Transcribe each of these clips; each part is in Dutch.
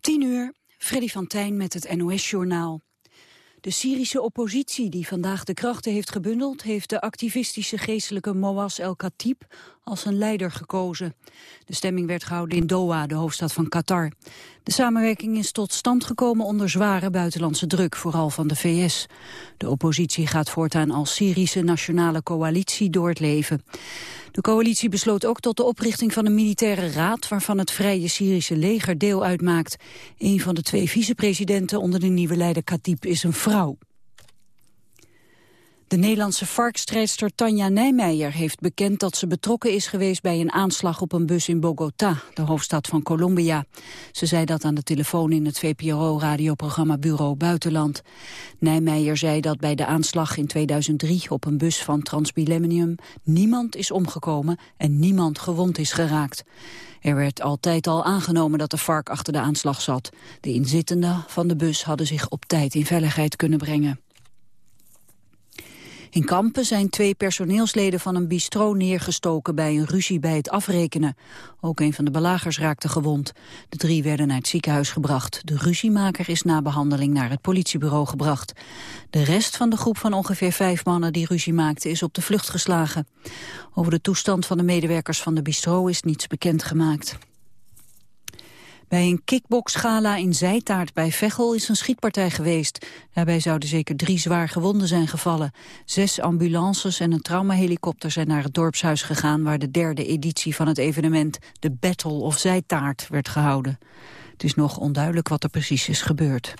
10 uur, Freddy van Tijn met het NOS-journaal. De Syrische oppositie die vandaag de krachten heeft gebundeld... heeft de activistische geestelijke Moaz El-Khatib als een leider gekozen. De stemming werd gehouden in Doha, de hoofdstad van Qatar. De samenwerking is tot stand gekomen onder zware buitenlandse druk, vooral van de VS. De oppositie gaat voortaan als Syrische nationale coalitie door het leven. De coalitie besloot ook tot de oprichting van een militaire raad... waarvan het Vrije Syrische leger deel uitmaakt. Een van de twee vicepresidenten onder de nieuwe leider Khatib is een vrouw. De Nederlandse varkstrijdster Tanja Nijmeijer heeft bekend dat ze betrokken is geweest bij een aanslag op een bus in Bogota, de hoofdstad van Colombia. Ze zei dat aan de telefoon in het VPRO-radioprogramma Bureau Buitenland. Nijmeijer zei dat bij de aanslag in 2003 op een bus van Transmillennium niemand is omgekomen en niemand gewond is geraakt. Er werd altijd al aangenomen dat de vark achter de aanslag zat. De inzittenden van de bus hadden zich op tijd in veiligheid kunnen brengen. In Kampen zijn twee personeelsleden van een bistro neergestoken bij een ruzie bij het afrekenen. Ook een van de belagers raakte gewond. De drie werden naar het ziekenhuis gebracht. De ruziemaker is na behandeling naar het politiebureau gebracht. De rest van de groep van ongeveer vijf mannen die ruzie maakte is op de vlucht geslagen. Over de toestand van de medewerkers van de bistro is niets bekend gemaakt. Bij een kickboxgala in Zijtaart bij Veghel is een schietpartij geweest. Daarbij zouden zeker drie zwaar gewonden zijn gevallen. Zes ambulances en een traumahelikopter zijn naar het dorpshuis gegaan... waar de derde editie van het evenement, de Battle of Zijtaart, werd gehouden. Het is nog onduidelijk wat er precies is gebeurd.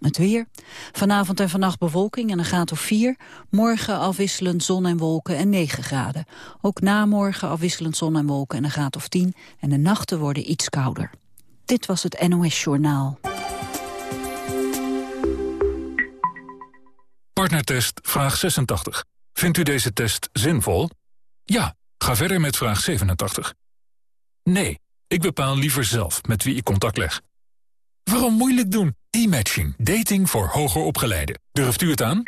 Het weer. Vanavond en vannacht bewolking en een graad of 4. Morgen afwisselend zon en wolken en 9 graden. Ook na morgen afwisselend zon en wolken en een graad of 10. En de nachten worden iets kouder. Dit was het NOS Journaal. Partnertest vraag 86. Vindt u deze test zinvol? Ja, ga verder met vraag 87. Nee, ik bepaal liever zelf met wie ik contact leg. Waarom moeilijk doen? E-matching. Dating voor hoger opgeleiden. Durft u het aan?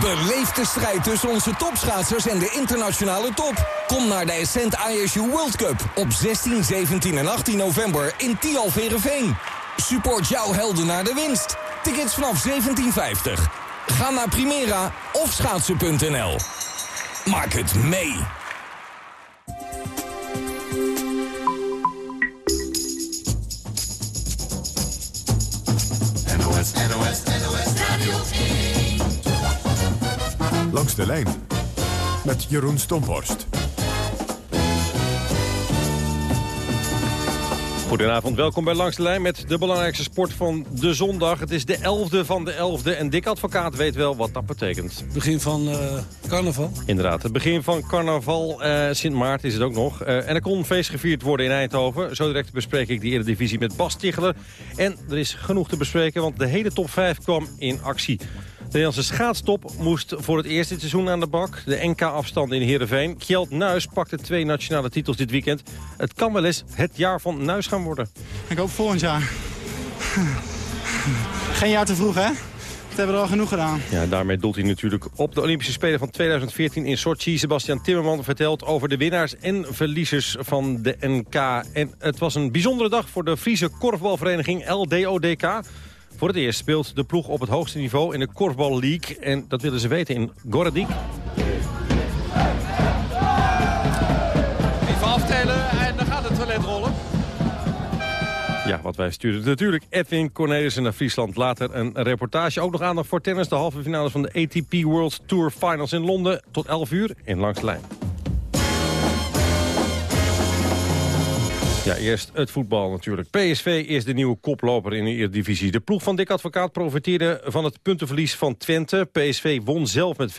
Beleef de strijd tussen onze topschaatsers en de internationale top. Kom naar de Ascent ISU World Cup op 16, 17 en 18 november in Tialverenveen. Support jouw helden naar de winst. Tickets vanaf 17,50. Ga naar Primera of schaatsen.nl. Maak het mee. NOS, NOS, NOS Radio 1. Langs de lijn met Jeroen Stomphorst. Goedenavond, welkom bij Langs de Lijn met de belangrijkste sport van de zondag. Het is de 11e van de 11e en Dick Advocaat weet wel wat dat betekent. Begin van uh, carnaval? Inderdaad, het begin van carnaval. Uh, Sint Maarten is het ook nog. Uh, en er kon feest gevierd worden in Eindhoven. Zo direct bespreek ik die Eredivisie met Bas Ticheler. En er is genoeg te bespreken, want de hele top 5 kwam in actie. De Nederlandse schaatstop moest voor het eerste seizoen aan de bak. De NK-afstand in Heerenveen. Kjeld Nuis pakte twee nationale titels dit weekend. Het kan wel eens het jaar van Nuis gaan worden. Ik hoop volgend jaar. Geen jaar te vroeg, hè? Dat hebben we al genoeg gedaan. Ja, daarmee doelt hij natuurlijk op de Olympische Spelen van 2014 in Sochi. Sebastian Timmerman vertelt over de winnaars en verliezers van de NK. En het was een bijzondere dag voor de Friese korfbalvereniging LDODK. Voor het eerst speelt de ploeg op het hoogste niveau in de Korfbal League. En dat willen ze weten in Goradik. Even aftellen en dan gaat het toilet rollen. Ja, wat wij sturen natuurlijk Edwin Cornelissen naar Friesland. Later een reportage. Ook nog aandacht voor tennis. De halve finales van de ATP World Tour Finals in Londen. Tot 11 uur in Langs de Lijn. Ja, eerst het voetbal natuurlijk. PSV is de nieuwe koploper in de Eredivisie. De ploeg van Dick Advocaat profiteerde van het puntenverlies van Twente. PSV won zelf met 5-1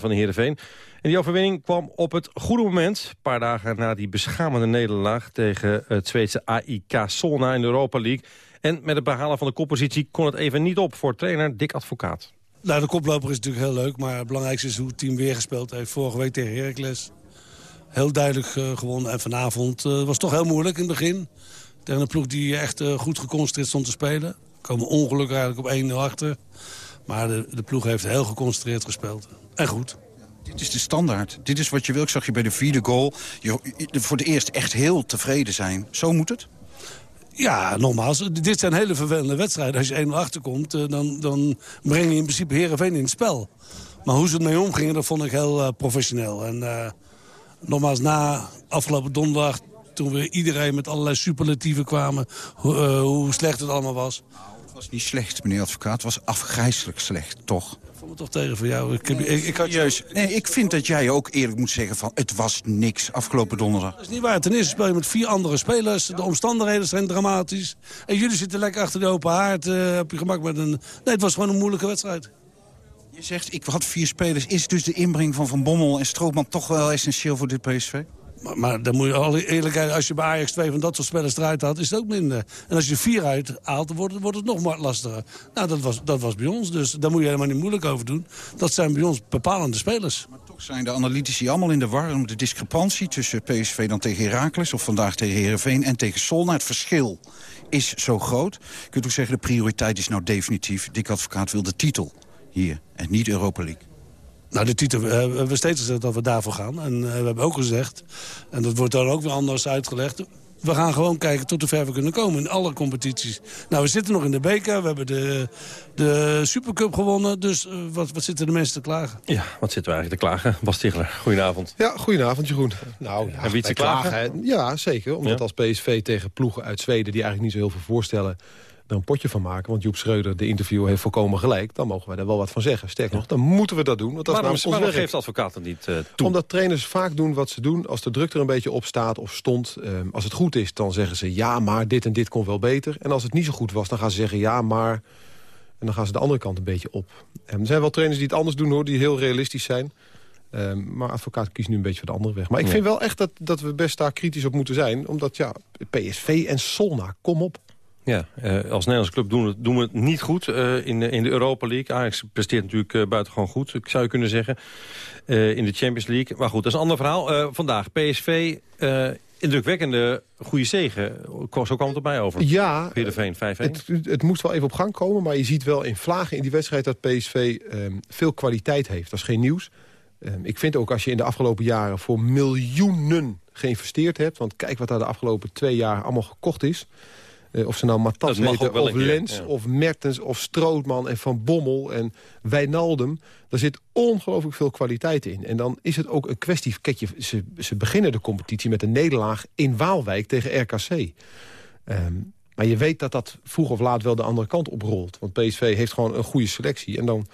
van de Heerenveen. En die overwinning kwam op het goede moment. Een paar dagen na die beschamende nederlaag tegen het Zweedse AIK Solna in de Europa League. En met het behalen van de koppositie kon het even niet op voor trainer Dick Advocaat. Nou, de koploper is natuurlijk heel leuk, maar het belangrijkste is hoe het team weer gespeeld heeft. Vorige week tegen Heracles heel duidelijk uh, gewonnen. En vanavond uh, was toch heel moeilijk in het begin. Tegen een ploeg die echt uh, goed geconcentreerd stond te spelen. Komen ongelukkig eigenlijk op 1-0 achter. Maar de, de ploeg heeft heel geconcentreerd gespeeld. En goed. Dit is de standaard. Dit is wat je wil. Ik zag je bij de vierde goal. Je, voor de eerst echt heel tevreden zijn. Zo moet het? Ja, nogmaals, dit zijn hele vervelende wedstrijden. Als je 1-0 achterkomt, dan, dan breng je in principe Heerenveen in het spel. Maar hoe ze ermee omgingen, dat vond ik heel uh, professioneel. En uh, nogmaals, na afgelopen donderdag, toen we iedereen met allerlei superlatieven kwamen... Hoe, hoe slecht het allemaal was. Het was niet slecht, meneer advocaat. Het was afgrijzelijk slecht, toch? vond me toch tegen voor jou. Ik, nee, ik, ik had juist. Nee, ik vind dat jij ook eerlijk moet zeggen van het was niks afgelopen donderdag. Dat is niet waar. Ten eerste speel je met vier andere spelers. De omstandigheden zijn dramatisch. En jullie zitten lekker achter de open haard uh, op je gemak met een... Nee, het was gewoon een moeilijke wedstrijd. Je zegt, ik had vier spelers. Is dus de inbreng van Van Bommel en Stroopman toch wel essentieel voor dit PSV? Maar, maar, dan moet je alle eerlijkheid, als je bij Ajax twee van dat soort spelers eruit haalt, is het ook minder. En als je vier uit haalt, dan wordt het, wordt het nog lastiger. Nou, dat was, dat was bij ons, dus daar moet je helemaal niet moeilijk over doen. Dat zijn bij ons bepalende spelers. Maar toch zijn de analytici allemaal in de war om de discrepantie tussen PSV dan tegen Heracles, of vandaag tegen Herenveen en tegen Solna. Het verschil is zo groot. Je kunt ook zeggen, de prioriteit is nou definitief. Dik Advocaat wil de titel hier en niet Europa League. Nou, de titel, we hebben steeds gezegd dat we daarvoor gaan. En uh, we hebben ook gezegd, en dat wordt dan ook weer anders uitgelegd... we gaan gewoon kijken tot hoe ver we kunnen komen in alle competities. Nou, we zitten nog in de beker, we hebben de, de Supercup gewonnen... dus uh, wat, wat zitten de mensen te klagen? Ja, wat zitten we eigenlijk te klagen? Bas Stigler, goedenavond. Ja, goedenavond Jeroen. Nou, ja, en wie te klagen? Ja, zeker. Omdat ja. als PSV tegen ploegen uit Zweden... die eigenlijk niet zo heel veel voorstellen er een potje van maken. Want Joep Schreuder, de interview, heeft volkomen gelijk. Dan mogen wij daar wel wat van zeggen. Sterker nog, dan moeten we dat doen. Want dat waarom, is waarom geeft advocaat niet uh, toe? Omdat trainers vaak doen wat ze doen. Als de druk er een beetje op staat of stond. Uh, als het goed is, dan zeggen ze ja, maar dit en dit kon wel beter. En als het niet zo goed was, dan gaan ze zeggen ja, maar... En dan gaan ze de andere kant een beetje op. En er zijn wel trainers die het anders doen, hoor, die heel realistisch zijn. Um, maar advocaat kiest nu een beetje voor de andere weg. Maar ik ja. vind wel echt dat, dat we best daar kritisch op moeten zijn. Omdat ja, PSV en Solna, kom op. Ja, uh, als Nederlandse club doen we, doen we het niet goed uh, in, de, in de Europa League. Ajax presteert natuurlijk uh, buitengewoon goed, ik zou je kunnen zeggen. in de Champions League. Maar goed, dat is een ander verhaal. vandaag PSV, indrukwekkende goede zegen. Zo kwam het erbij over. Ja, Heerenveen 5-1. Het, het moest wel even op gang komen. Maar je ziet wel in vlagen in die wedstrijd dat PSV um, veel kwaliteit heeft. Dat is geen nieuws. Um, ik vind ook als je in de afgelopen jaren voor miljoenen geïnvesteerd hebt... want kijk wat daar de afgelopen twee jaar allemaal gekocht is... Uh, of ze nou Matas heten, of Lens, ja. of Mertens, of Strootman en Van Bommel en Wijnaldum. Daar zit ongelooflijk veel kwaliteit in. En dan is het ook een kwestie... Kijk, je, ze, ze beginnen de competitie met een nederlaag in Waalwijk tegen RKC. Um, maar je weet dat dat vroeg of laat wel de andere kant oprolt. Want PSV heeft gewoon een goede selectie. En dan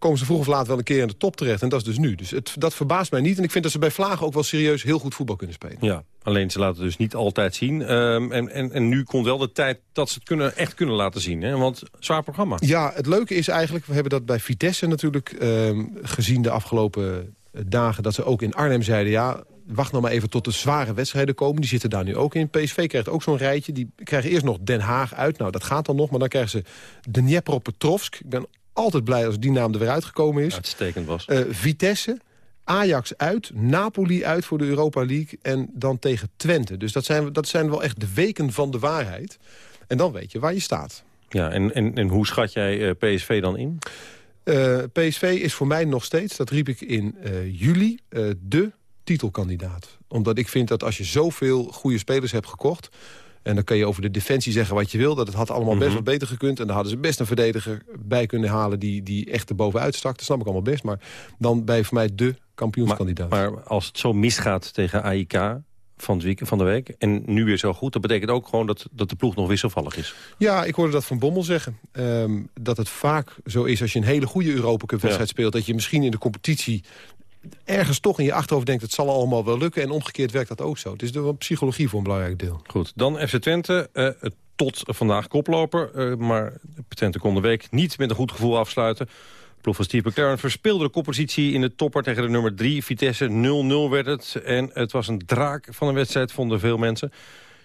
komen ze vroeg of laat wel een keer in de top terecht. En dat is dus nu. Dus het, dat verbaast mij niet. En ik vind dat ze bij Vlagen ook wel serieus heel goed voetbal kunnen spelen. Ja, alleen ze laten het dus niet altijd zien. Um, en, en, en nu komt wel de tijd dat ze het kunnen, echt kunnen laten zien. Hè? Want zwaar programma. Ja, het leuke is eigenlijk... we hebben dat bij Vitesse natuurlijk um, gezien de afgelopen dagen... dat ze ook in Arnhem zeiden... ja, wacht nou maar even tot de zware wedstrijden komen. Die zitten daar nu ook in. PSV krijgt ook zo'n rijtje. Die krijgen eerst nog Den Haag uit. Nou, dat gaat dan nog. Maar dan krijgen ze Dnepropetrovsk. Ik ben altijd blij als die naam er weer uitgekomen is. Uitstekend was. Uh, Vitesse, Ajax uit, Napoli uit voor de Europa League... en dan tegen Twente. Dus dat zijn, dat zijn wel echt de weken van de waarheid. En dan weet je waar je staat. Ja, en, en, en hoe schat jij uh, PSV dan in? Uh, PSV is voor mij nog steeds, dat riep ik in juli, de titelkandidaat. Omdat ik vind dat als je zoveel goede spelers hebt gekocht... En dan kun je over de defensie zeggen wat je wil. Dat het had allemaal best mm -hmm. wat beter gekund. En dan hadden ze best een verdediger bij kunnen halen... die, die echt erbovenuit stak. Dat snap ik allemaal best. Maar dan ben je voor mij de kampioenskandidaat. Maar, maar als het zo misgaat tegen AIK van, het week, van de week... en nu weer zo goed, dat betekent ook gewoon dat, dat de ploeg nog wisselvallig is. Ja, ik hoorde dat van Bommel zeggen. Um, dat het vaak zo is als je een hele goede Europa Cup wedstrijd ja. speelt... dat je misschien in de competitie ergens toch in je achterhoofd denkt... het zal allemaal wel lukken. En omgekeerd werkt dat ook zo. Het is de psychologie voor een belangrijk deel. Goed, dan FC Twente. Uh, tot vandaag koploper. Uh, maar Twente kon de week niet met een goed gevoel afsluiten. Ploeg van Steve McLaren verspeelde de koppositie in de topper tegen de nummer 3. Vitesse 0-0 werd het. En het was een draak van een wedstrijd, vonden veel mensen.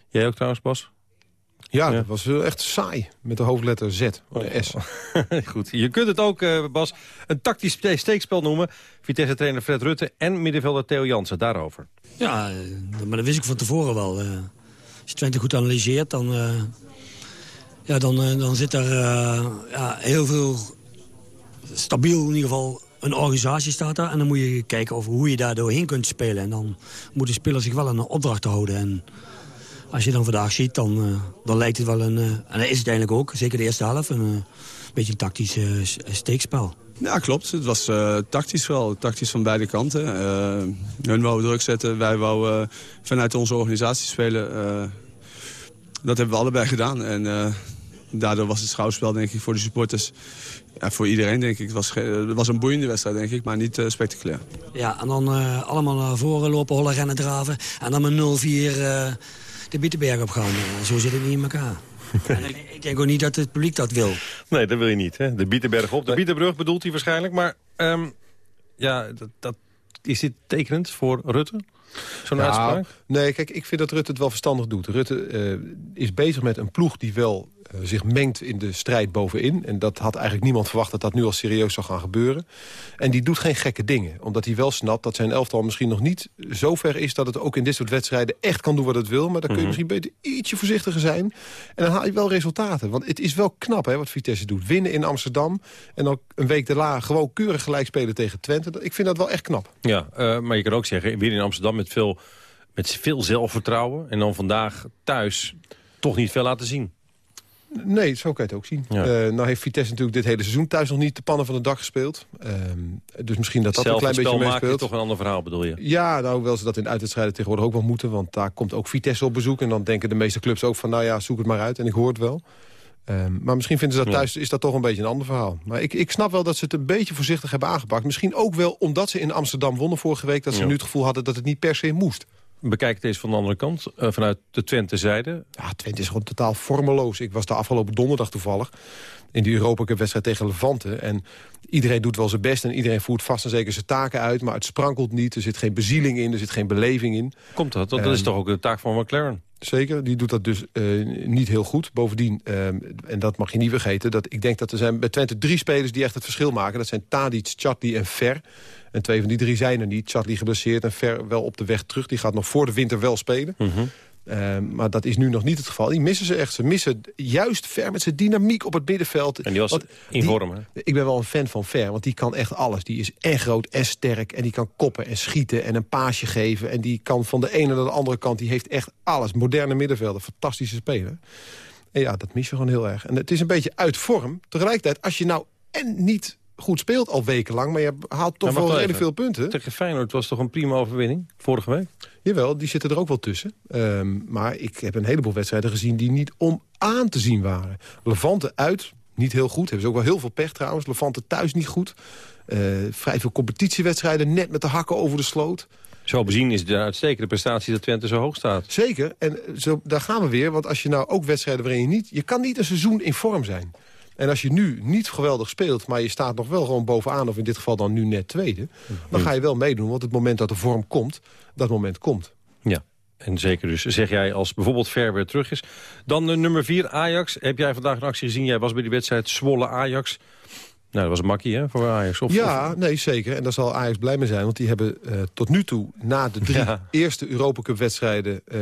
Jij ook trouwens, Bas? Ja, ja, dat was echt saai. Met de hoofdletter Z, of de S. Goed, je kunt het ook, uh, Bas, een tactisch steekspel noemen. Vitesse-trainer Fred Rutte en middenvelder Theo Jansen, daarover. Ja, maar dat wist ik van tevoren wel. Uh, als je Twente goed analyseert, dan, uh, ja, dan, dan zit er ja, heel veel stabiel in ieder geval een organisatie staat daar. En dan moet je kijken over hoe je daar doorheen kunt spelen. En dan moeten spelers zich wel aan een opdracht houden. En als je dan vandaag ziet, dan, uh, dan lijkt het wel een... Uh, en dat is het eigenlijk ook, zeker de eerste helft, een uh, beetje een tactisch steekspel. Ja, klopt. Het was tactisch wel. Tactisch van beide kanten. hun wou druk zetten, wij wouden vanuit onze organisatie spelen. dat hebben we allebei gedaan. En daardoor was het schouwspel denk ik voor de supporters ja, voor iedereen denk ik. Het was, het was een boeiende wedstrijd denk ik, maar niet spectaculair. Ja, en dan allemaal naar voren lopen, hollen, rennen, draven. En dan met 0-4 uh, de Bietenberg op gaan. zo zit het niet in elkaar. ik, ik, denk ook niet dat het publiek dat wil. Nee, dat wil je niet. Hè? De Bietenberg op. De Bietenbrug bedoelt hij waarschijnlijk. Maar um, ja, dat, dat, is dit tekenend voor Rutte? Zo'n ja, uitspraak? Nee, kijk, ik vind dat Rutte het wel verstandig doet. Rutte uh, is bezig met een ploeg die wel zich mengt in de strijd bovenin. En dat had eigenlijk niemand verwacht dat dat nu al serieus zou gaan gebeuren. En die doet geen gekke dingen. Omdat hij wel snapt dat zijn elftal misschien nog niet zo ver is... dat het ook in dit soort wedstrijden echt kan doen wat het wil. Maar dan kun je -hmm. misschien beter ietsje voorzichtiger zijn. En dan haal je wel resultaten. Want het is wel knap hè, wat Vitesse doet. Winnen in Amsterdam en dan een week daarna gewoon keurig gelijk spelen tegen Twente. Ik vind dat wel echt knap. Ja, uh, maar je kan ook zeggen, winnen in Amsterdam met veel, met veel zelfvertrouwen... en dan vandaag thuis toch niet veel laten zien. Nee, zo kan je het ook zien. Ja. Uh, nou heeft Vitesse natuurlijk dit hele seizoen thuis nog niet de pannen van het dak gespeeld. Uh, dus misschien dat dat een klein beetje meespeelt. meespeelt. toch een ander verhaal bedoel je? Ja, nou wel ze dat in de uitwedstrijden tegenwoordig ook wel moeten. Want daar komt ook Vitesse op bezoek. En dan denken de meeste clubs ook van nou ja, zoek het maar uit. En ik hoor het wel. Um, maar misschien vinden ze dat thuis, ja. is dat toch een beetje een ander verhaal. Maar ik, ik snap wel dat ze het een beetje voorzichtig hebben aangepakt. Misschien ook wel omdat ze in Amsterdam wonnen vorige week... dat ze ja. nu het gevoel hadden dat het niet per se moest. Bekijk het eens van de andere kant, uh, vanuit de Twente-zijde. Ja, Twente is gewoon totaal vormeloos. Ik was de afgelopen donderdag toevallig in die Europa Cup wedstrijd tegen Levante. En iedereen doet wel zijn best en iedereen voert vast en zeker zijn taken uit. Maar het sprankelt niet, er zit geen bezieling in, er zit geen beleving in. Komt dat? Dat um, is toch ook de taak van McLaren? Zeker, die doet dat dus uh, niet heel goed. Bovendien, uh, en dat mag je niet vergeten... dat ik denk dat er zijn bij Twente drie spelers die echt het verschil maken. Dat zijn Tadic, Chatli en Ver. En twee van die drie zijn er niet. Chatli geblesseerd en Ver wel op de weg terug. Die gaat nog voor de winter wel spelen. -hmm. Uh, maar dat is nu nog niet het geval. Die missen ze echt. Ze missen juist Ver met zijn dynamiek op het middenveld. En die was in vorm, hè? Ik ben wel een fan van Ver, want die kan echt alles. Die is en groot en sterk. En die kan koppen en schieten en een paasje geven. En die kan van de ene naar de andere kant. Die heeft echt alles. Moderne middenvelder. Fantastische speler. En ja, dat mis je gewoon heel erg. En het is een beetje uit vorm. Tegelijkertijd, als je nou en niet goed speelt al wekenlang... maar je haalt toch ja, wel redelijk veel punten. Tegen Feyenoord was toch een prima overwinning, vorige week? Jawel, die zitten er ook wel tussen. Um, maar ik heb een heleboel wedstrijden gezien die niet om aan te zien waren. Levante uit, niet heel goed. Hebben ze ook wel heel veel pech trouwens. Levante thuis niet goed. Uh, vrij veel competitiewedstrijden, net met de hakken over de sloot. Zo bezien is het een uitstekende prestatie dat Twente zo hoog staat. Zeker, en zo, daar gaan we weer. Want als je nou ook wedstrijden waarin je niet... Je kan niet een seizoen in vorm zijn. En als je nu niet geweldig speelt, maar je staat nog wel gewoon bovenaan... of in dit geval dan nu net tweede, dan ga je wel meedoen. Want het moment dat de vorm komt, dat moment komt. Ja, en zeker dus, zeg jij, als bijvoorbeeld Ver weer terug is. Dan uh, nummer 4, Ajax. Heb jij vandaag een actie gezien? Jij was bij die wedstrijd Zwolle-Ajax. Nou, dat was een makkie, hè, voor Ajax? Of, ja, of... nee, zeker. En daar zal Ajax blij mee zijn. Want die hebben uh, tot nu toe, na de drie ja. eerste Europa Cup wedstrijden... Uh,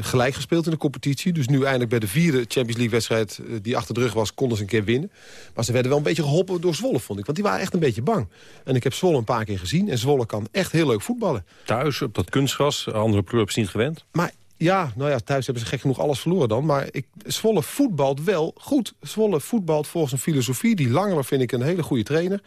gelijk gespeeld in de competitie. Dus nu eindelijk bij de vierde Champions League wedstrijd... Uh, die achter de rug was, konden ze een keer winnen. Maar ze werden wel een beetje geholpen door Zwolle, vond ik. Want die waren echt een beetje bang. En ik heb Zwolle een paar keer gezien. En Zwolle kan echt heel leuk voetballen. Thuis, op dat kunstgras, andere clubs niet gewend. Maar ja, nou ja, thuis hebben ze gek genoeg alles verloren dan. Maar ik, Zwolle voetbalt wel goed. Zwolle voetbalt volgens een filosofie. Die Langer vind ik een hele goede trainer.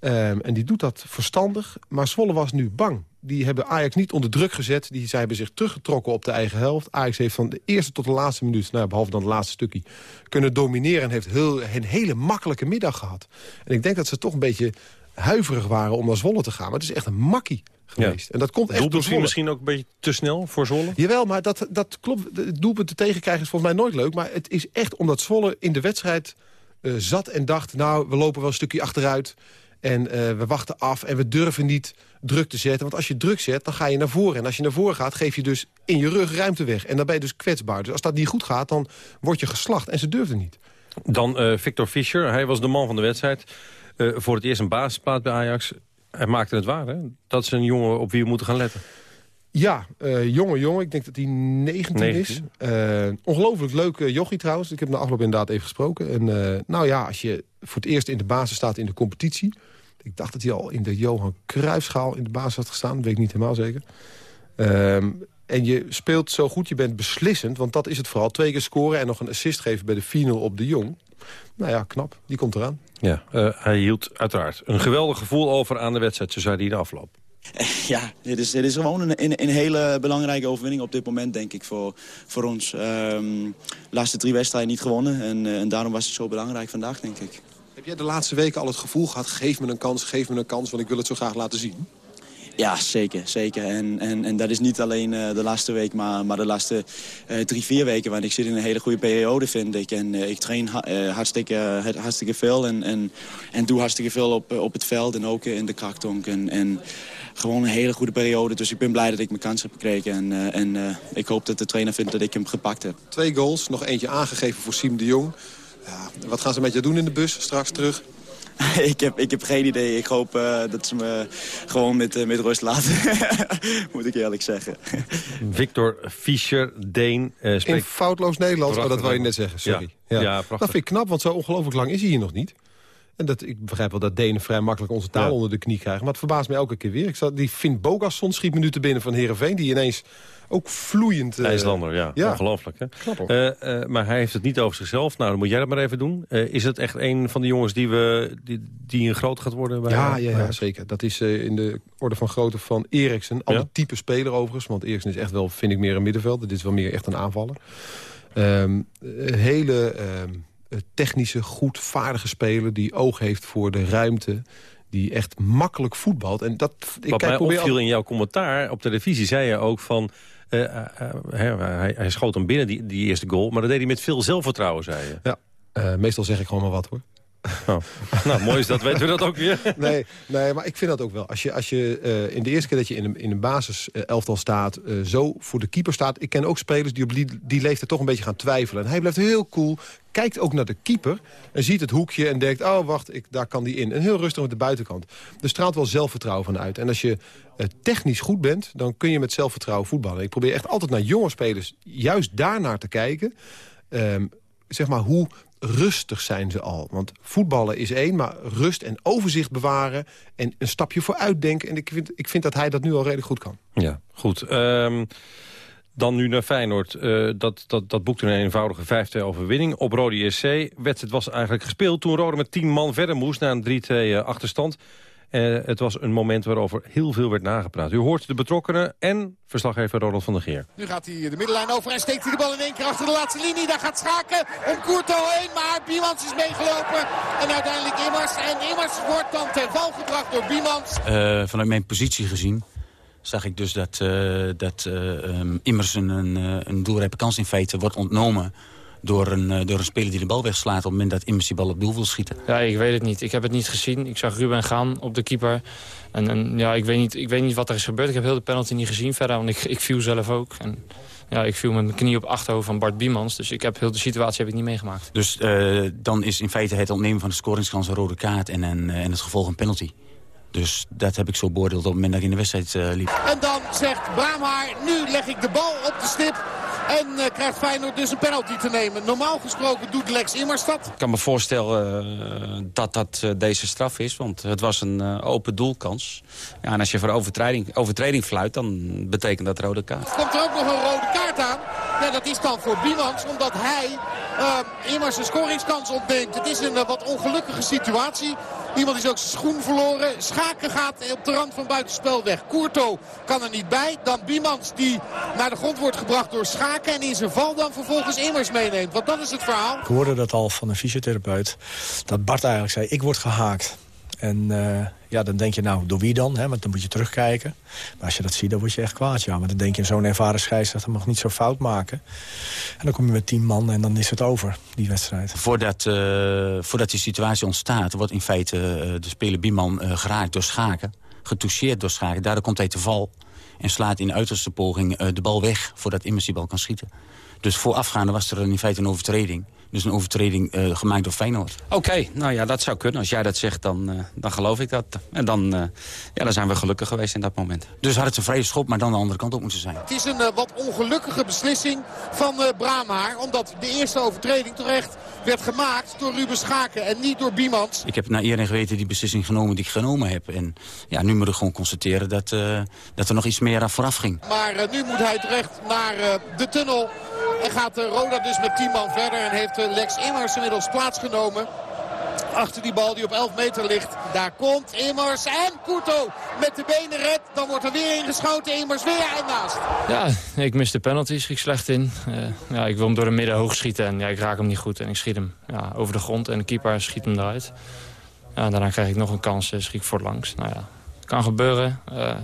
Um, en die doet dat verstandig. Maar Zwolle was nu bang. Die hebben Ajax niet onder druk gezet. Die, zij hebben zich teruggetrokken op de eigen helft. Ajax heeft van de eerste tot de laatste minuut... Nou, behalve dan het laatste stukje... kunnen domineren en heeft heel, een hele makkelijke middag gehad. En ik denk dat ze toch een beetje huiverig waren om naar Zwolle te gaan. Maar het is echt een makkie geweest. Ja. En dat komt echt doelpunt misschien ook een beetje te snel voor Zwolle? Jawel, maar dat, dat klopt. Het doelpunt te tegenkrijgen is volgens mij nooit leuk. Maar het is echt omdat Zwolle in de wedstrijd uh, zat en dacht... nou, we lopen wel een stukje achteruit en uh, we wachten af... en we durven niet druk te zetten. Want als je druk zet, dan ga je naar voren. En als je naar voren gaat, geef je dus in je rug ruimte weg. En dan ben je dus kwetsbaar. Dus als dat niet goed gaat, dan word je geslacht. En ze durfden niet. Dan uh, Victor Fischer, hij was de man van de wedstrijd. Voor het eerst een basisplaat bij Ajax hij maakte het waar, hè? Dat is een jongen op wie we moeten gaan letten. Ja, uh, jonge jongen. Ik denk dat hij 19, 19. is. Uh, ongelooflijk leuke jochie trouwens. Ik heb na afloop inderdaad even gesproken. En uh, nou ja, als je voor het eerst in de basis staat in de competitie... Ik dacht dat hij al in de Johan Cruijffschaal in de basis had gestaan. Dat weet ik niet helemaal zeker. Uh, En je speelt zo goed, je bent beslissend, want dat is het vooral. Twee keer scoren en nog een assist geven bij de final op de Jong. Nou ja, knap. Die komt eraan. Ja, uh, hij hield uiteraard een geweldig gevoel over aan de wedstrijd, zo zei hij in de afloop. Ja, dit is, dit is gewoon een, een, een, hele belangrijke overwinning op dit moment, denk ik, voor, voor ons. Um, laatste drie wedstrijden niet gewonnen en, uh, en daarom was het zo belangrijk vandaag, denk ik. Heb jij de laatste weken al het gevoel gehad, geef me een kans, geef me een kans, want ik wil het zo graag laten zien? Ja, zeker. zeker. En, en, en dat is niet alleen uh, de laatste week, maar, maar de laatste uh, drie, vier weken. Want ik zit in een hele goede periode, vind ik. En uh, ik train hartstikke, hartstikke veel en, en, en doe hartstikke veel op, op het veld en ook in de krachttonk. En, en gewoon een hele goede periode. Dus ik ben blij dat ik mijn kans heb gekregen. En, en ik hoop dat de trainer vindt dat ik hem gepakt heb. Twee goals, nog eentje aangegeven voor Siem de Jong. Ja, wat gaan ze met je doen in de bus straks terug? ik, heb, ik heb geen idee. Ik hoop uh, dat ze me gewoon met, uh, met rust laten. Moet ik eerlijk zeggen. Victor Fischer, Deen. Uh, spreekt... In foutloos Nederlands, maar dat wou je net zeggen. Sorry. Ja, ja. dat vind ik knap, want zo ongelooflijk lang is hij hier nog niet. En dat, ik begrijp wel dat Denen vrij makkelijk onze taal onder de knie krijgen. Maar het verbaast mij elke keer weer. Ik zat, die Finn Bogasson schiet minuten binnen van Heerenveen... die ineens ook vloeiend... Uh, IJslander, ja. ja. Ongelooflijk, hè? Uh, uh, maar hij heeft het niet over zichzelf. Nou, dan moet jij dat maar even doen. is het echt een van de jongens die, we, die, die een groot gaat worden? Bij ja, ja, ja, zeker. Dat is in de orde van grootte van Eriksen. Alle type speler overigens. Want Eriksen is echt wel, vind ik, meer een middenveld. Dit is wel meer echt een aanvaller. Um, hele... Um, technische, goed vaardige speler... die oog heeft voor de ruimte die echt makkelijk voetbalt. En dat, ik Wat kijk, mij opviel al... in jouw commentaar op televisie... zei je ook van... Uh, uh, uh, hij, hij, schoot hem binnen, die, die eerste goal. Maar dat deed hij met veel zelfvertrouwen, zei je. Ja, meestal zeg ik gewoon maar wat, hoor. Oh. nou, mooi is dat. Weten we dat ook weer? nee, nee, maar ik vind dat ook wel. Als je, als je uh, in de eerste keer dat je in een, in een basis uh, elftal staat... Zo voor de keeper staat... Ik ken ook spelers die op die, die leeftijd toch een beetje gaan twijfelen. En hij blijft heel cool, kijkt ook naar de keeper... en ziet het hoekje en denkt, oh wacht, ik, daar kan die in. En heel rustig met de buitenkant. Er straalt wel zelfvertrouwen van uit. En als je technisch goed bent, dan kun je met zelfvertrouwen voetballen. Ik probeer echt altijd naar jonge spelers juist daarnaar te kijken... Um, zeg maar, hoe rustig zijn ze al. Want voetballen is één, maar rust en overzicht bewaren... en een stapje vooruit denken. En ik vind, ik vind dat hij dat nu al redelijk goed kan. Ja, goed. Um, dan nu naar Feyenoord. Uh, dat, dat, dat boekte een eenvoudige 5-2 overwinning op Rode SC. Wedstrijd was eigenlijk gespeeld toen Rode met 10 man verder moest... na een 3-2 uh, achterstand. Uh, het was een moment waarover heel veel werd nagepraat. U hoort de betrokkenen en verslaggever Ronald van der Geer. Nu gaat hij de middenlijn over en steekt hij de bal in één keer achter de laatste linie. Daar gaat Schaken om Courto heen, maar Biemans is meegelopen. En uiteindelijk Immers. En Immers wordt dan ten val gebracht door Biemans. Uh, vanuit mijn positie gezien zag ik dus dat, uh, dat um, Immers een, een doelrijpe kans in feite wordt ontnomen door een, door een speler die de bal wegslaat... op het moment dat Immers die bal op doel wil schieten? Ja, ik weet het niet. Ik heb het niet gezien. Ik zag Ruben gaan op de keeper. En, en ja, ik weet, niet, ik weet niet wat er is gebeurd. Ik heb heel de penalty niet gezien verder, want ik, ik viel zelf ook. En, ja, ik viel met mijn knie op achterhoofd van Bart Biemans. Dus ik heb heel de situatie heb ik niet meegemaakt. Dus uh, dan is in feite het ontnemen van de scoringskans een rode kaart... en, en, en het gevolg een penalty? Dus dat heb ik zo beoordeeld op het moment dat ik in de wedstrijd uh, liep. En dan zegt Braamhaar, nu leg ik de bal op de stip. En uh, krijgt Feyenoord dus een penalty te nemen. Normaal gesproken doet Lex Immers dat. Ik kan me voorstellen uh, dat dat uh, deze straf is. Want het was een open doelkans. Ja, en als je voor overtreding, overtreding fluit, dan betekent dat rode kaart. Komt er ook nog een rode kaart aan? Ja, dat is dan voor Biemans, omdat hij Immers een scoringskans ontneemt. Het is een wat ongelukkige situatie. Iemand is ook zijn schoen verloren. Schaken gaat op de rand van buitenspel weg. Courto kan er niet bij. Dan Biemans die naar de grond wordt gebracht door Schaken. En in zijn val dan vervolgens Immers meeneemt. Want dat is het verhaal. Ik hoorde dat al van een fysiotherapeut. Dat Bart eigenlijk zei, ik word gehaakt. En uh, ja, dan denk je, nou, door wie dan? Hè? Want dan moet je terugkijken. Maar als je dat ziet, dan word je echt kwaad. Ja. Maar dan denk je, zo'n ervaren scheidsrechter mag niet zo fout maken. En dan kom je met tien man en dan is het over, die wedstrijd. Voordat, uh, voordat die situatie ontstaat, wordt in feite uh, de speler Bieman geraakt door Schaken. Getoucheerd door Schaken. Daardoor komt hij te val. En slaat in de uiterste poging de bal weg voordat Immers die bal kan schieten. Dus voorafgaande was er in feite een overtreding Dus een overtreding uh, gemaakt door Feyenoord. Oké, nou ja, dat zou kunnen. Als jij dat zegt, dan, uh, dan geloof ik dat. En dan, uh, ja, dan zijn we gelukkig geweest in dat moment. Dus had het een vrije schop, maar dan de andere kant op moeten zijn. Het is een wat ongelukkige beslissing van Bramaar. Omdat de eerste overtreding terecht werd gemaakt door Ruben Schaken en niet door Biemans. Ik heb naar eer en geweten die beslissing genomen die ik genomen heb. En ja, nu moet ik gewoon constateren dat, dat er nog iets meer aan vooraf ging. Maar nu moet hij terecht naar de tunnel. En gaat Roda dus met 10 man verder. En heeft Lex Immers inmiddels plaatsgenomen. Achter die bal die op 11 meter ligt. Daar komt Immers en Kuto met de benen red. Dan wordt er weer ingeschoten. Immers weer naast. Ja, ik mis de penalty. Schiet slecht in. Uh, ja, ik wil hem door de midden hoog schieten. En ja, ik raak hem niet goed. En ik schiet hem ja, over de grond. En de keeper schiet hem eruit. Daarna krijg ik nog een kans. Schiet ik voor. Nou ja, kan gebeuren. Uh,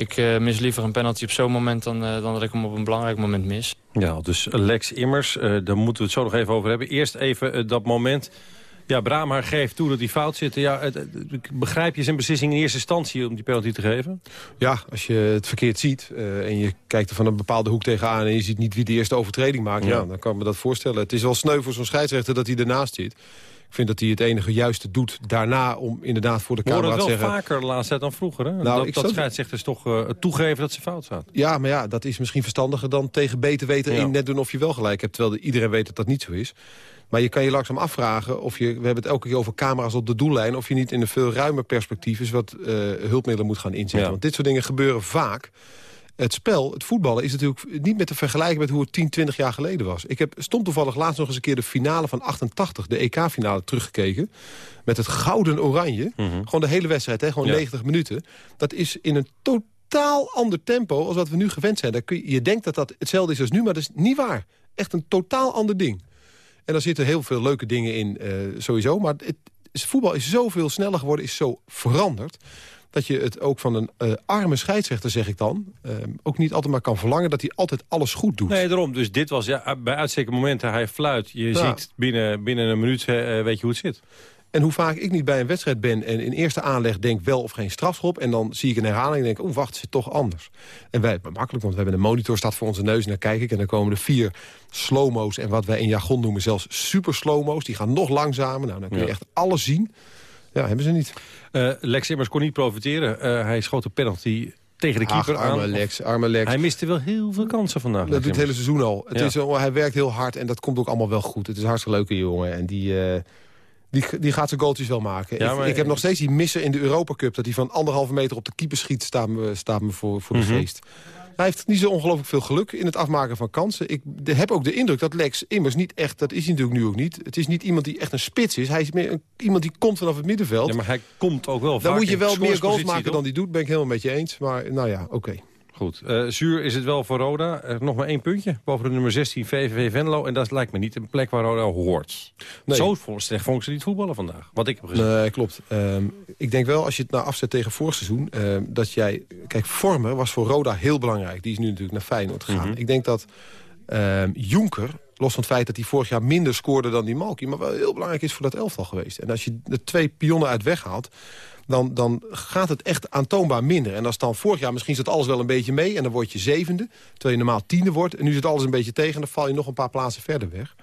ik uh, mis liever een penalty op zo'n moment dan, uh, dan dat ik hem op een belangrijk moment mis. Ja, dus Lex Immers, uh, daar moeten we het zo nog even over hebben. Eerst even dat moment... Ja, Brahma geeft toe dat hij fout zit. Ja, het, begrijp je zijn beslissing in eerste instantie om die penalty te geven? Ja, als je het verkeerd ziet en je kijkt er van een bepaalde hoek tegenaan... en je ziet niet wie de eerste overtreding maakt, ja. ja dan kan ik me dat voorstellen. Het is wel sneu voor zo'n scheidsrechter dat hij ernaast zit. Ik vind dat hij het enige juiste doet daarna om inderdaad voor de camera te zeggen... het wel vaker de laatste tijd dan vroeger, hè? Nou, dat, dat scheidsrechters toch uh, toegeven dat ze fout zaten. Ja, maar ja, dat is misschien verstandiger dan tegen beter weten ja. net doen of je wel gelijk hebt. Terwijl iedereen weet dat dat niet zo is. Maar je kan je langzaam afvragen of je... We hebben het elke keer over camera's op de doellijn... of je niet in een veel ruimer perspectief is wat uh, hulpmiddelen moet gaan inzetten. Want dit soort dingen gebeuren vaak het spel, het voetballen, is natuurlijk niet meer te vergelijken met hoe het 10, 20 jaar geleden was. Ik heb, stond toevallig laatst nog eens een keer de finale van 88, de EK-finale, teruggekeken. Met het gouden oranje. Mhm. Gewoon de hele wedstrijd, hè, gewoon 90 minuten. Dat is in een totaal ander tempo als wat we nu gewend zijn. Daar kun je, je denkt dat dat hetzelfde is als nu, maar dat is niet waar. Echt een totaal ander ding. En daar zitten heel veel leuke dingen in, uh, sowieso. Maar het, voetbal is zoveel sneller geworden, is zo veranderd dat je het ook van een uh, arme scheidsrechter, zeg ik dan... Uh, ook niet altijd maar kan verlangen dat hij altijd alles goed doet. Nee, daarom. Dus dit was ja, bij uitstekende momenten, hij fluit. Je ziet binnen, binnen een minuut, uh, weet je hoe het zit. En hoe vaak ik niet bij een wedstrijd ben en in eerste aanleg denk wel of geen strafschop... en dan zie ik een herhaling en denk, oh wacht, het zit toch anders. En wij, makkelijk, want we hebben een monitor staat voor onze neus... en dan kijk ik en dan komen er vier slow-mo's... en wat wij in jargon noemen zelfs super slow-mo's. Die gaan nog langzamer. Nou, dan kun je ja. echt alles zien. Ja, hebben ze niet. Uh, Lex Immers kon niet profiteren. Uh, hij schoot een penalty tegen de keeper Ach, arme aan. Lex, arme Lex. Hij miste wel heel veel kansen vandaag. Dat doet het hele seizoen al. Het ja. is, hij werkt heel hard en dat komt ook allemaal wel goed. Het is een hartstikke leuke jongen. En die, uh, die, die gaat zijn goaltjes wel maken. Ja, ik, ik, heb nog steeds die missen in de Europa Cup. Dat hij van anderhalve meter op de keeper schiet. Staat me, staat me voor, voor de mm -hmm. geest. Hij heeft niet zo ongelooflijk veel geluk in het afmaken van kansen. Ik heb ook de indruk dat Lex immers niet echt... dat is hij natuurlijk nu ook niet. Het is niet iemand die echt een spits is. Hij is meer een, iemand die komt vanaf het middenveld. Ja, maar hij komt ook wel Dan moet je wel meer goals maken toch? dan die doet. Ben ik helemaal met je eens. Maar nou ja, oké. Okay. Goed. Uh, zuur is het wel voor Roda. Uh, nog maar één puntje. Boven de nummer 16 VVV Venlo. En dat lijkt me niet een plek waar Roda hoort. Nee. Zo slecht vond ik ze niet voetballen vandaag. Wat ik heb gezien. Nee, klopt. Um, ik denk wel, als je het nou afzet tegen vorig seizoen... Um, dat jij... Kijk, vormen was voor Roda heel belangrijk. Die is nu natuurlijk naar Feyenoord gegaan. Mm -hmm. Ik denk dat um, Jonker los van het feit dat hij vorig jaar minder scoorde dan die Malky... maar wel heel belangrijk is voor dat elftal geweest. En als je de twee pionnen uit weghaalt dan, dan gaat het echt aantoonbaar minder. En als dan vorig jaar misschien zit alles wel een beetje mee... en dan word je zevende, terwijl je normaal tiende wordt... en nu zit alles een beetje tegen en dan val je nog een paar plaatsen verder weg.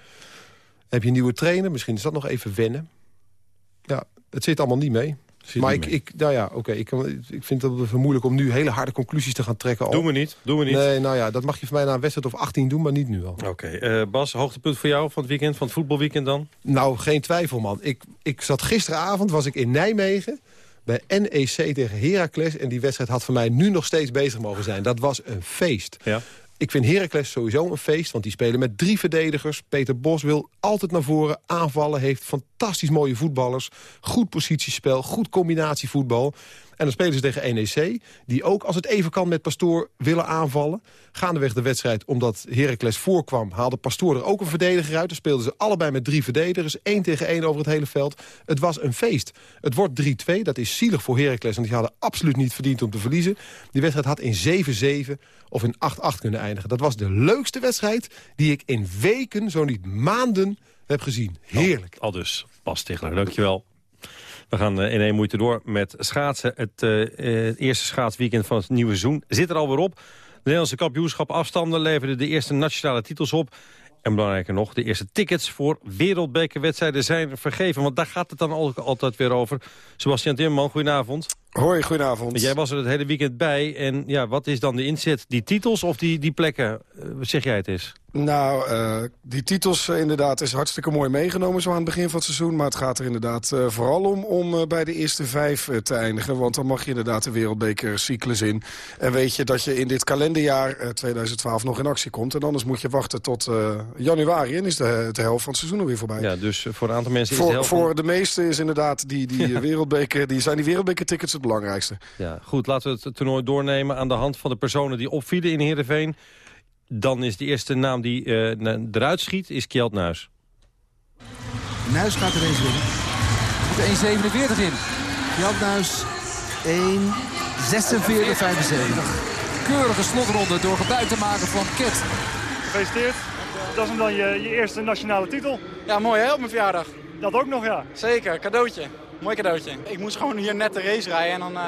heb je een nieuwe trainer, misschien is dat nog even wennen. Ja, het zit allemaal niet mee. Zit maar ik, mee. ik, nou ja, oké, okay, ik, ik vind het moeilijk om nu hele harde conclusies te gaan trekken. Doen we niet, doen we niet. Nee, nou ja, dat mag je voor mij na een wedstrijd of 18 doen, maar niet nu al. Oké, okay. uh, Bas, hoogtepunt voor jou van het weekend, van het voetbalweekend dan? Nou, geen twijfel, man. Ik, ik zat gisteravond, was ik in Nijmegen bij NEC tegen Heracles. En die wedstrijd had voor mij nu nog steeds bezig mogen zijn. Dat was een feest. Ja. Ik vind Heracles sowieso een feest, want die spelen met drie verdedigers. Peter Bos wil altijd naar voren aanvallen, heeft fantastisch mooie voetballers. Goed positiespel, goed combinatievoetbal. En dan spelen ze tegen NEC, die ook als het even kan met Pastoor willen aanvallen. Gaandeweg de wedstrijd, omdat Heracles voorkwam, haalde Pastoor er ook een verdediger uit. Dan speelden ze allebei met drie verdedigers, één tegen één over het hele veld. Het was een feest. Het wordt 3-2, dat is zielig voor Heracles, want die hadden absoluut niet verdiend om te verliezen. Die wedstrijd had in 7-7 of in 8-8 kunnen eindigen. Dat was de leukste wedstrijd die ik in weken, zo niet maanden, heb gezien. Heerlijk. Al, al dus, Bas dankjewel. We gaan in één moeite door met schaatsen. Het, uh, het eerste schaatsweekend van het nieuwe seizoen zit er alweer op. De Nederlandse kampioenschap afstanden leverden de eerste nationale titels op. En belangrijker nog, de eerste tickets voor wereldbekerwedstrijden zijn vergeven. Want daar gaat het dan altijd weer over. Sebastian Timmerman, goedenavond. Hoi, goedenavond. Jij was er het hele weekend bij. En ja, wat is dan de inzet? Die titels of die, die plekken? Uh, zeg jij het is? Nou, uh, die titels uh, inderdaad is hartstikke mooi meegenomen zo aan het begin van het seizoen. Maar het gaat er inderdaad uh, vooral om om bij de eerste vijf te eindigen. Want dan mag je inderdaad de wereldbekercyclus in. En weet je dat je in dit kalenderjaar 2012 nog in actie komt. En anders moet je wachten tot januari en is de, de helft van het seizoen alweer voorbij. Ja, dus voor een aantal mensen is voor, de helft... Voor de meesten is inderdaad die, die ja. wereldbeker, die zijn die wereldbekertickets het belangrijkste. Ja, goed, laten we het toernooi doornemen aan de hand van de personen die opvielen in Heerenveen. Dan is de eerste naam die uh, eruit schiet, is Kjeld Nuis. Nuis gaat er eens winnen. Moet 1,47 in. Kjeld Nuis 1,46,75. Keurige slotronde door gebruik te maken van Ket. Gefeliciteerd. Dat is hem dan je, je eerste nationale titel. Ja, mooi hè, op mijn verjaardag. Dat ook nog, ja. Zeker, cadeautje. Mooi cadeautje. Ik moest gewoon hier net de race rijden en dan... Uh,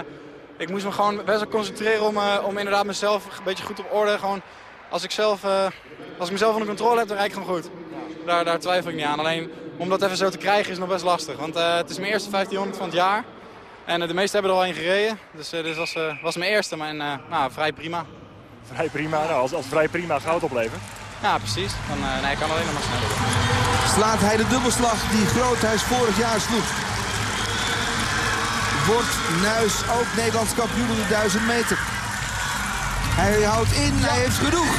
ik moest me gewoon best wel concentreren om, uh, om inderdaad mezelf een beetje goed op orde. Gewoon, als, ik zelf, uh, als ik mezelf onder controle heb, dan rijd ik gewoon goed. Daar, daar twijfel ik niet aan. Alleen om dat even zo te krijgen is nog best lastig. Want uh, het is mijn eerste 1500 van het jaar. En de meesten hebben er al een gereden. Dus dit dus was, was mijn eerste, maar nou, vrij prima. Vrij prima? Nou, als, als vrij prima goud opleveren? Ja, precies. Dan nee, ik kan alleen nog maar sneller. Slaat hij de dubbelslag die Groothuis vorig jaar sloeg wordt Nuis ook Nederlands kampioen op de 1000 meter. Hij houdt in, hij heeft genoeg.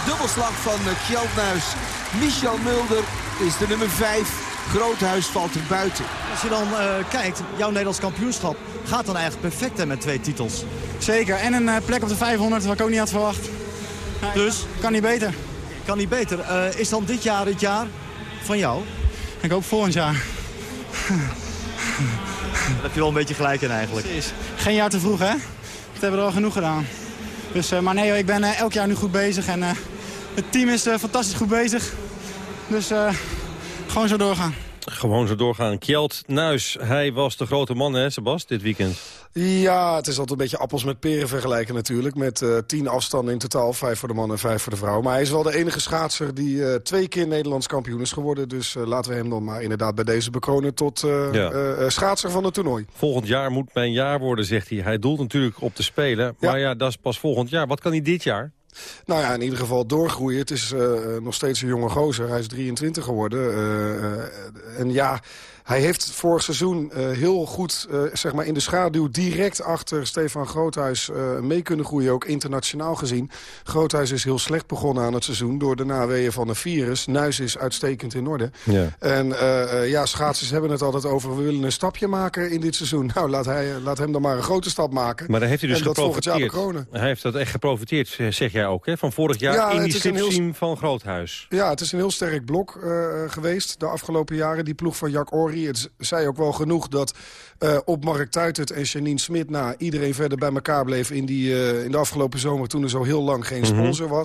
1.09.05, dubbelslag van Kjeld Nuis. Michel Mulder is de nummer 5. Groothuis valt er buiten. Als je dan uh, kijkt, jouw Nederlands kampioenschap gaat dan eigenlijk perfect hè, met twee titels. Zeker, en een uh, plek op de 500 wat ik ook niet had verwacht. Dus? Kan niet beter. Kan niet beter. Uh, is dan dit jaar het jaar van jou? Ik hoop volgend jaar. Daar heb je wel een beetje gelijk in eigenlijk. Precies. Geen jaar te vroeg, hè? Dat hebben we er al genoeg gedaan. Dus, uh, maar nee, ik ben uh, elk jaar nu goed bezig. En uh, het team is fantastisch goed bezig. Dus gewoon zo doorgaan. Gewoon zo doorgaan. Kjeld Nuis, hij was de grote man, hè, Sebas, dit weekend? Ja, het is altijd een beetje appels met peren vergelijken natuurlijk. Met uh, tien afstanden in totaal, vijf voor de man en vijf voor de vrouw. Maar hij is wel de enige schaatser die uh, twee keer Nederlands kampioen is geworden. Dus uh, laten we hem dan maar inderdaad bij deze bekronen tot ja. schaatser van het toernooi. Volgend jaar moet mijn jaar worden, zegt hij. Hij doelt natuurlijk op te spelen. Maar ja, ja dat is pas volgend jaar. Wat kan hij dit jaar? Nou ja, in ieder geval doorgroeien. Het is uh, nog steeds een jonge gozer. Hij is 23 geworden. Uh, uh, en ja, hij heeft vorig seizoen uh, heel goed uh, zeg maar in de schaduw direct achter Stefan Groothuis uh, mee kunnen groeien. Ook internationaal gezien. Groothuis is heel slecht begonnen aan het seizoen door de naweeën van een virus. Nuis is uitstekend in orde. Ja. En ja, schaatsers hebben het altijd over we willen een stapje maken in dit seizoen. Nou, laat, hij, laat hem dan maar een grote stap maken. Maar daar heeft hij dus en dat geprofiteerd. Hij heeft dat echt geprofiteerd, zeg jij ook, hè? Van vorig jaar ja, in die slipstream heel... van Groothuis. Ja, het is een heel sterk blok geweest de afgelopen jaren. Die ploeg van Jack Orri zei ook wel genoeg dat uh, op Mark Tuitert en Janine Smit... na iedereen verder bij elkaar bleef in, die, uh, in de afgelopen zomer... toen er zo heel lang geen sponsor mm -hmm.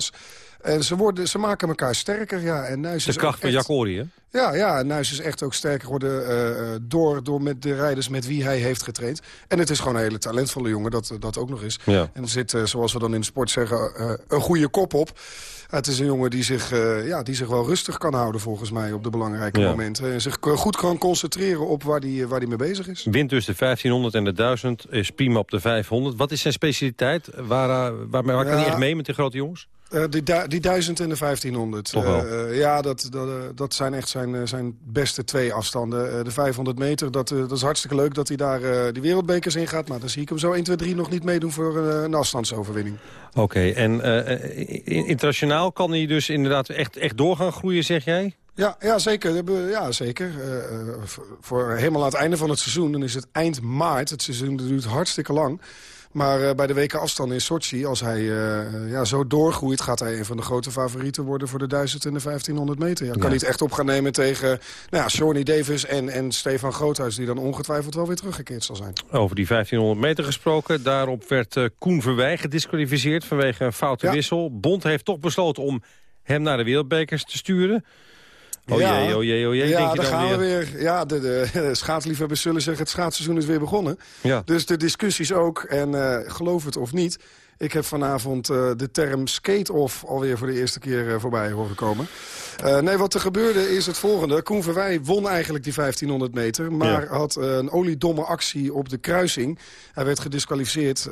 En ze, worden, ze maken elkaar sterker, ja. En Nuis de kracht van Jack Orie, hè? Ja, ja, Nuis is echt ook sterker geworden uh, door, door met de rijders met wie hij heeft getraind. En het is gewoon een hele talentvolle jongen, dat, dat ook nog is. Ja. En er zit, uh, zoals we dan in de sport zeggen, uh, een goede kop op. Het is een jongen die zich, ja, die zich wel rustig kan houden volgens mij op de belangrijke Ja. momenten. En zich goed kan concentreren op waar hij waar die mee bezig is. Wint dus de 1500 en de 1000, is prima op de 500. Wat is zijn specialiteit? Waar, waar, waar kan hij echt mee met de grote jongens? Eh, die, die 1000 en de 1500. Toch wel? Eh, eh, ja, dat, dat, dat zijn echt zijn, zijn beste twee afstanden. De 500 meter, dat, dat is hartstikke leuk dat hij daar die wereldbekers in gaat. Maar dan zie ik hem zo 1, 2, 3 nog niet meedoen voor een afstandsoverwinning. Oké, en in- internationaal kan hij dus inderdaad echt, echt doorgaan groeien, zeg jij? Ja, ja zeker. Ja, zeker. Voor- voor helemaal aan het einde van het seizoen, dan is het eind maart. Het seizoen duurt hartstikke lang. Maar eh, bij de weken afstand in Sochi, als hij eh, ja, zo doorgroeit... gaat hij een van de grote favorieten worden voor de 1000 en de 1500 meter. Ja, kan Ja. het echt op gaan nemen tegen nou ja, Shawnee Davis en, en Stefan Groothuis... die dan ongetwijfeld wel weer teruggekeerd zal zijn. Over die 1500 meter gesproken. Daarop werd eh, Koen Verwij gedisqualificeerd vanwege een foute Ja. wissel. Bond heeft toch besloten om hem naar de wereldbekers te sturen. Oh Ja. jee, oh jee, oh jee, ja, daar gaan weer. we weer. Ja, de, de schaatsliefhebbers zullen zeggen... het schaatsseizoen is weer begonnen. Ja. Dus de discussies ook. En eh, geloof het of niet... Ik heb vanavond uh, de term skate-off alweer voor de eerste keer uh, voorbij horen komen. Uh, nee, wat er gebeurde is het volgende. Koen Verwij won eigenlijk die 1500 meter... maar ja. had een oliedomme actie op de kruising. Hij werd gedisqualificeerd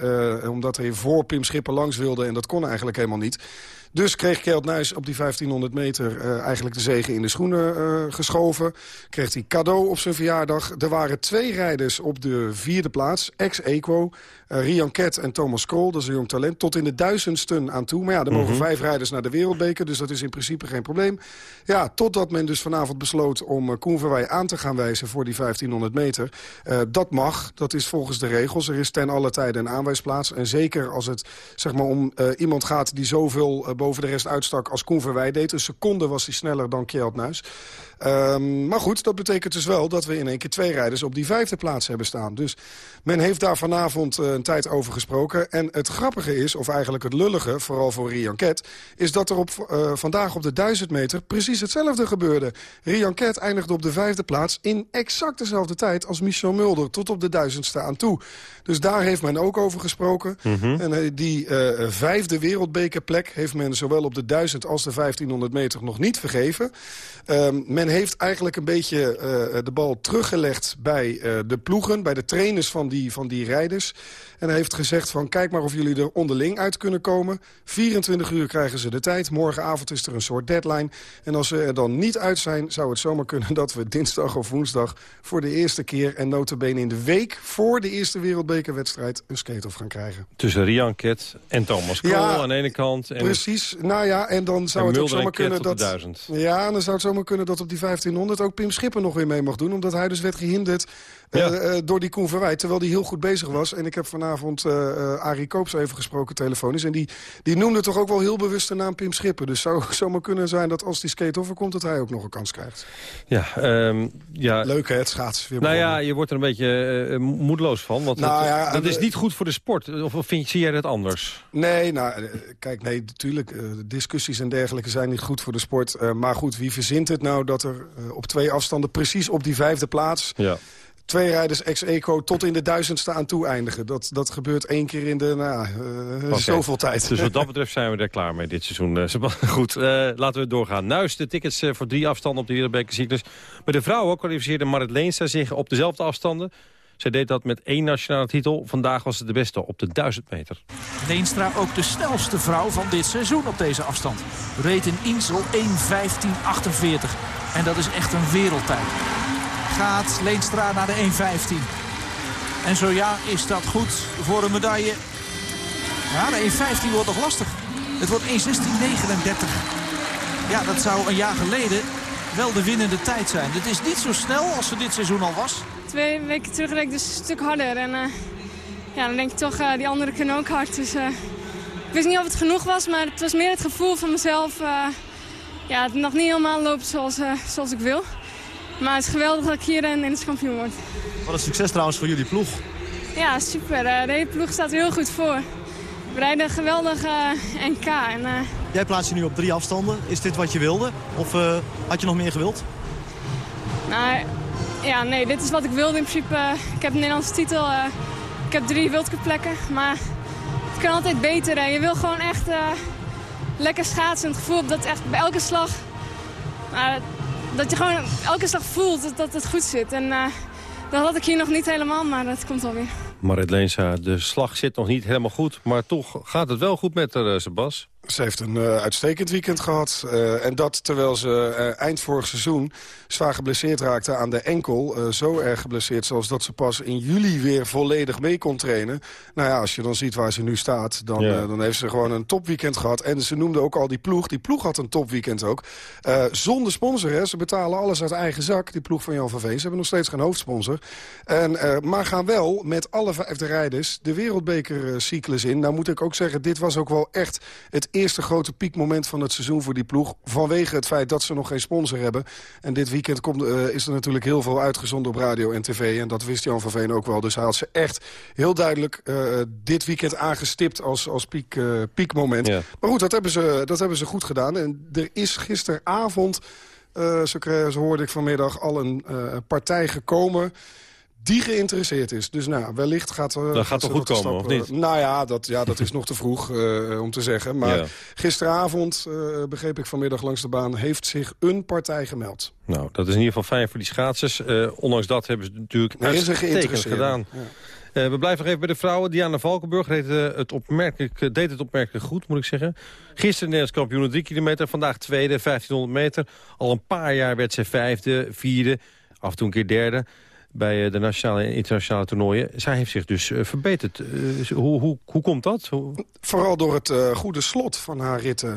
omdat hij voor Pim Schipper langs wilde... en dat kon eigenlijk helemaal niet. Dus kreeg Kjeld Nuis op die 1500 meter uh, eigenlijk de zegen in de schoenen uh, geschoven. Kreeg hij cadeau op zijn verjaardag. Er waren twee rijders op de vierde plaats, ex-equo. Uh, Rian Ket en Thomas Krol, dat is een jong talent. Tot in de duizendsten aan toe. Maar ja, er mogen mm -hmm. vijf rijders naar de wereldbeker. Dus dat is in principe geen probleem. Ja, totdat men dus vanavond besloot om uh, Koen Verwij aan te gaan wijzen voor die 1500 meter. Dat mag, dat is volgens de regels. Er is ten alle tijde een aanwijsplaats. En zeker als het zeg maar, om iemand gaat die zoveel boven de rest uitstak als Koen Verwij deed. Een seconde was hij sneller dan Kjeld Nuis. Um, maar goed, dat betekent dus wel dat we in één keer twee rijders op die vijfde plaats hebben staan. Dus men heeft daar vanavond uh, een tijd over gesproken. En het grappige is, of eigenlijk het lullige, vooral voor Rian Ket... is dat er op, uh, vandaag op de 1000 meter precies hetzelfde gebeurde. Rian Ket eindigde op de vijfde plaats in exact dezelfde tijd als Michel Mulder. Tot op de duizendste aan toe. Dus daar heeft men ook over gesproken. Mm -hmm. En uh, die vijfde wereldbekerplek heeft men zowel op de 1000 als de 1500 meter nog niet vergeven. Um, men heeft eigenlijk een beetje uh, de bal teruggelegd bij uh, de ploegen... bij de trainers van die, van die rijders. En hij heeft gezegd van kijk maar of jullie er onderling uit kunnen komen. 24 uur krijgen ze de tijd. Morgenavond is er een soort deadline. En als ze er dan niet uit zijn, zou het zomaar kunnen dat we dinsdag of woensdag... voor de eerste keer en notabene in de week voor de eerste wereldbekerwedstrijd... een skate-off gaan krijgen. Tussen Rian Ket en Thomas Krol ja, aan de ene kant. En precies. Nou ja, en dan zou en het ook zomaar kunnen dat... Ja, en dan zou het zomaar kunnen dat op die 1500 ook Pim Schipper nog weer mee mag doen. Omdat hij dus werd gehinderd ja. uh, uh, door die Koen Verwijt. Terwijl hij heel goed bezig was. En ik heb vanavond uh, Arie Koops even gesproken telefonisch. En die, die noemde toch ook wel heel bewust de naam Pim Schipper. Dus zou zomaar kunnen zijn dat als die skate overkomt... dat hij ook nog een kans krijgt. Ja, um, ja. Leuk hè, het schaatsen. Weer nou ja, je wordt er een beetje moedeloos van. Want nou, het, ja, dat is niet goed voor de sport. Of vind, zie jij dat anders? Nee, nou, kijk, nee, natuurlijk. discussies en dergelijke zijn niet goed voor de sport. maar goed, wie verzint het nou dat er op twee afstanden... precies op die vijfde plaats... Ja twee rijders ex-eco tot in de duizendste aan toe eindigen. Dat, dat gebeurt één keer in de nou, uh, okay. zoveel tijd. Dus wat dat betreft zijn we er klaar mee dit seizoen. Uh, goed, uh, laten we doorgaan. Nuis de tickets voor drie afstanden op de wereldbekercyclus. Bij de vrouwen kwalificeerde Marit Leenstra zich op dezelfde afstanden. Zij deed dat met één nationale titel. Vandaag was het de beste op de 1000 meter. Leenstra ook de snelste vrouw van dit seizoen op deze afstand. Reed in Insel 1.15.48. En dat is echt een wereldtijd gaat Leenstra naar de 1.15. En zo ja, is dat goed voor een medaille. Ja, de 1.15 wordt nog lastig. Het wordt 1.16.39. Ja, dat zou een jaar geleden wel de winnende tijd zijn. Het is niet zo snel als ze dit seizoen al was. Twee weken terug reed ik dus een stuk harder. En uh, ja, dan denk ik toch, uh, die anderen kunnen ook hard. Dus uh, ik wist niet of het genoeg was, maar het was meer het gevoel van mezelf... ja, het nog niet helemaal loopt zoals, zoals ik wil. Maar het is geweldig dat ik hier en Nederlands kampioen word. Wat een succes trouwens voor jullie ploeg. Ja, super. De hele ploeg staat er heel goed voor. We rijden een geweldige NK. En, uh... Jij plaatst je nu op drie afstanden. Is dit wat je wilde? Of uh, had je nog meer gewild? Nou, ja, nee, dit is wat ik wilde in principe. Ik heb een Nederlandse titel. Uh, ik heb drie wildcuplekken. Maar het kan altijd beter. Je wil gewoon echt lekker schaatsen. Het gevoel dat echt bij elke slag dat je gewoon elke slag voelt dat, het goed zit. En uh, dat had ik hier nog niet helemaal, maar dat komt alweer. Marit Leensa, de slag zit nog niet helemaal goed. Maar toch gaat het wel goed met haar, uh, Sebas. Ze heeft een uh, uitstekend weekend gehad. Uh, en dat terwijl ze uh, eind vorig seizoen zwaar geblesseerd raakte aan de enkel. zo erg geblesseerd zoals dat ze pas in juli weer volledig mee kon trainen. Nou ja, als je dan ziet waar ze nu staat, dan, ja. dan heeft ze gewoon een topweekend gehad. En ze noemde ook al die ploeg. Die ploeg had een topweekend ook. zonder sponsor, hè. Ze betalen alles uit eigen zak, die ploeg van Jan van Veen. Ze hebben nog steeds geen hoofdsponsor. En, maar gaan wel met alle vijfde rijders de wereldbekercyclus in. Nou moet ik ook zeggen, dit was ook wel echt het eerste grote piekmoment van het seizoen voor die ploeg. Vanwege het feit dat ze nog geen sponsor hebben. En dit weekend komt, uh, is er natuurlijk heel veel uitgezonden op radio en tv. En dat wist Jan van Veen ook wel. Dus hij had ze echt heel duidelijk uh, dit weekend aangestipt als, als piek, uh, piekmoment. Ja. Maar goed, dat hebben, ze, dat hebben ze goed gedaan. En er is gisteravond, zo, zo hoorde ik vanmiddag, al een partij gekomen die geïnteresseerd is. Dus nou, wellicht gaat... Uh, dat gaat toch goed komen, of niet? nou ja dat, ja, dat is nog te vroeg uh, om te zeggen. Maar ja. gisteravond, uh, begreep ik vanmiddag langs de baan... heeft zich een partij gemeld. Nou, dat is in ieder geval fijn voor die schaatsers. ondanks dat hebben ze natuurlijk uitstekend gedaan. Ja. Uh, we blijven nog even bij de vrouwen. Diana Valkenburg deed, het, opmerkelijk, deed het opmerkelijk goed, moet ik zeggen. Gisteren Nederlands kampioen 3 kilometer, vandaag tweede, 1500 meter. Al een paar jaar werd ze vijfde, vierde, af en toe een keer derde bij eh, de nationale en internationale toernooien. Zij heeft zich dus uh, verbeterd. Uh, hoe, hoe, hoe komt dat? Hoe... Vooral door het uh, goede slot van haar ritten.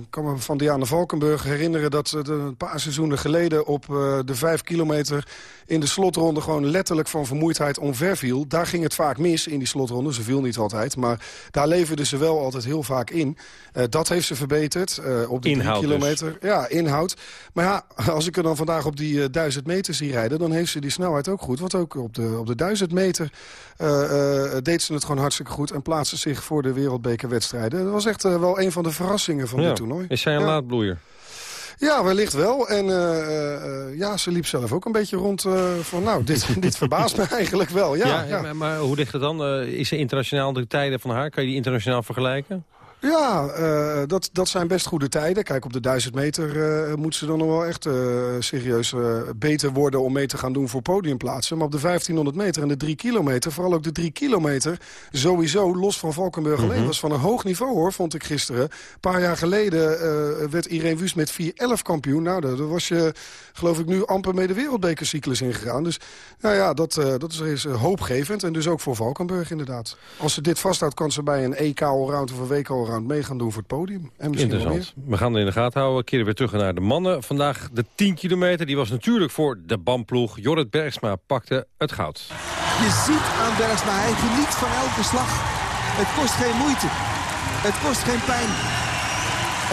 Ik kan me van Diana Valkenburg herinneren dat ze een paar seizoenen geleden... op de vijf kilometer in de slotronde gewoon letterlijk van vermoeidheid omver viel. Daar ging het vaak mis in die slotronde. Ze viel niet altijd, maar daar leverde ze wel altijd heel vaak in. dat heeft ze verbeterd op de inhoud drie kilometer. Dus. Ja, inhoud. Maar ja, als ik er dan vandaag op die duizend meter zie rijden... dan heeft ze die snelheid ook goed. Want ook op de, op de 1000 meter uh, uh, deed ze het gewoon hartstikke goed... en plaatste zich voor de wereldbekerwedstrijden. Dat was echt uh, wel een van de verrassingen van ja. dit toernooi. Is zij een ja. laadbloeier? Ja, wellicht wel. En uh, ja, ze liep zelf ook een beetje rond uh, van... nou, dit, dit verbaast me eigenlijk wel. Ja, ja, ja. Maar, maar, hoe ligt het dan? Is ze internationaal de tijden van haar? Kan je die internationaal vergelijken? Ja, uh, dat, dat zijn best goede tijden. Kijk, op de 1000 meter uh, moet ze dan nog wel echt uh, serieus beter worden... om mee te gaan doen voor podiumplaatsen. Maar op de 1500 meter en de 3 kilometer, vooral ook de 3 kilometer... sowieso, los van Valkenburg alleen, mm -hmm. was van een hoog niveau, hoor, vond ik gisteren. Een paar jaar geleden werd Irene Wust met 4-11 kampioen. Nou, daar was je, geloof ik, nu amper mee de wereldbekercyclus ingegaan. Dus nou ja, dat, dat is, is hoopgevend. En dus ook voor Valkenburg, inderdaad. Als ze dit vasthoudt, kan ze bij een EK-allround of een WK-allround mee gaan doen voor het podium. En Interessant. We gaan er in de gaten houden. Keren weer terug naar de mannen. Vandaag de 10 kilometer. Die was natuurlijk voor de BAM-ploeg. Jorrit Bergsma pakte het goud. Je ziet aan Bergsma, hij geniet van elke slag. Het kost geen moeite. Het kost geen pijn.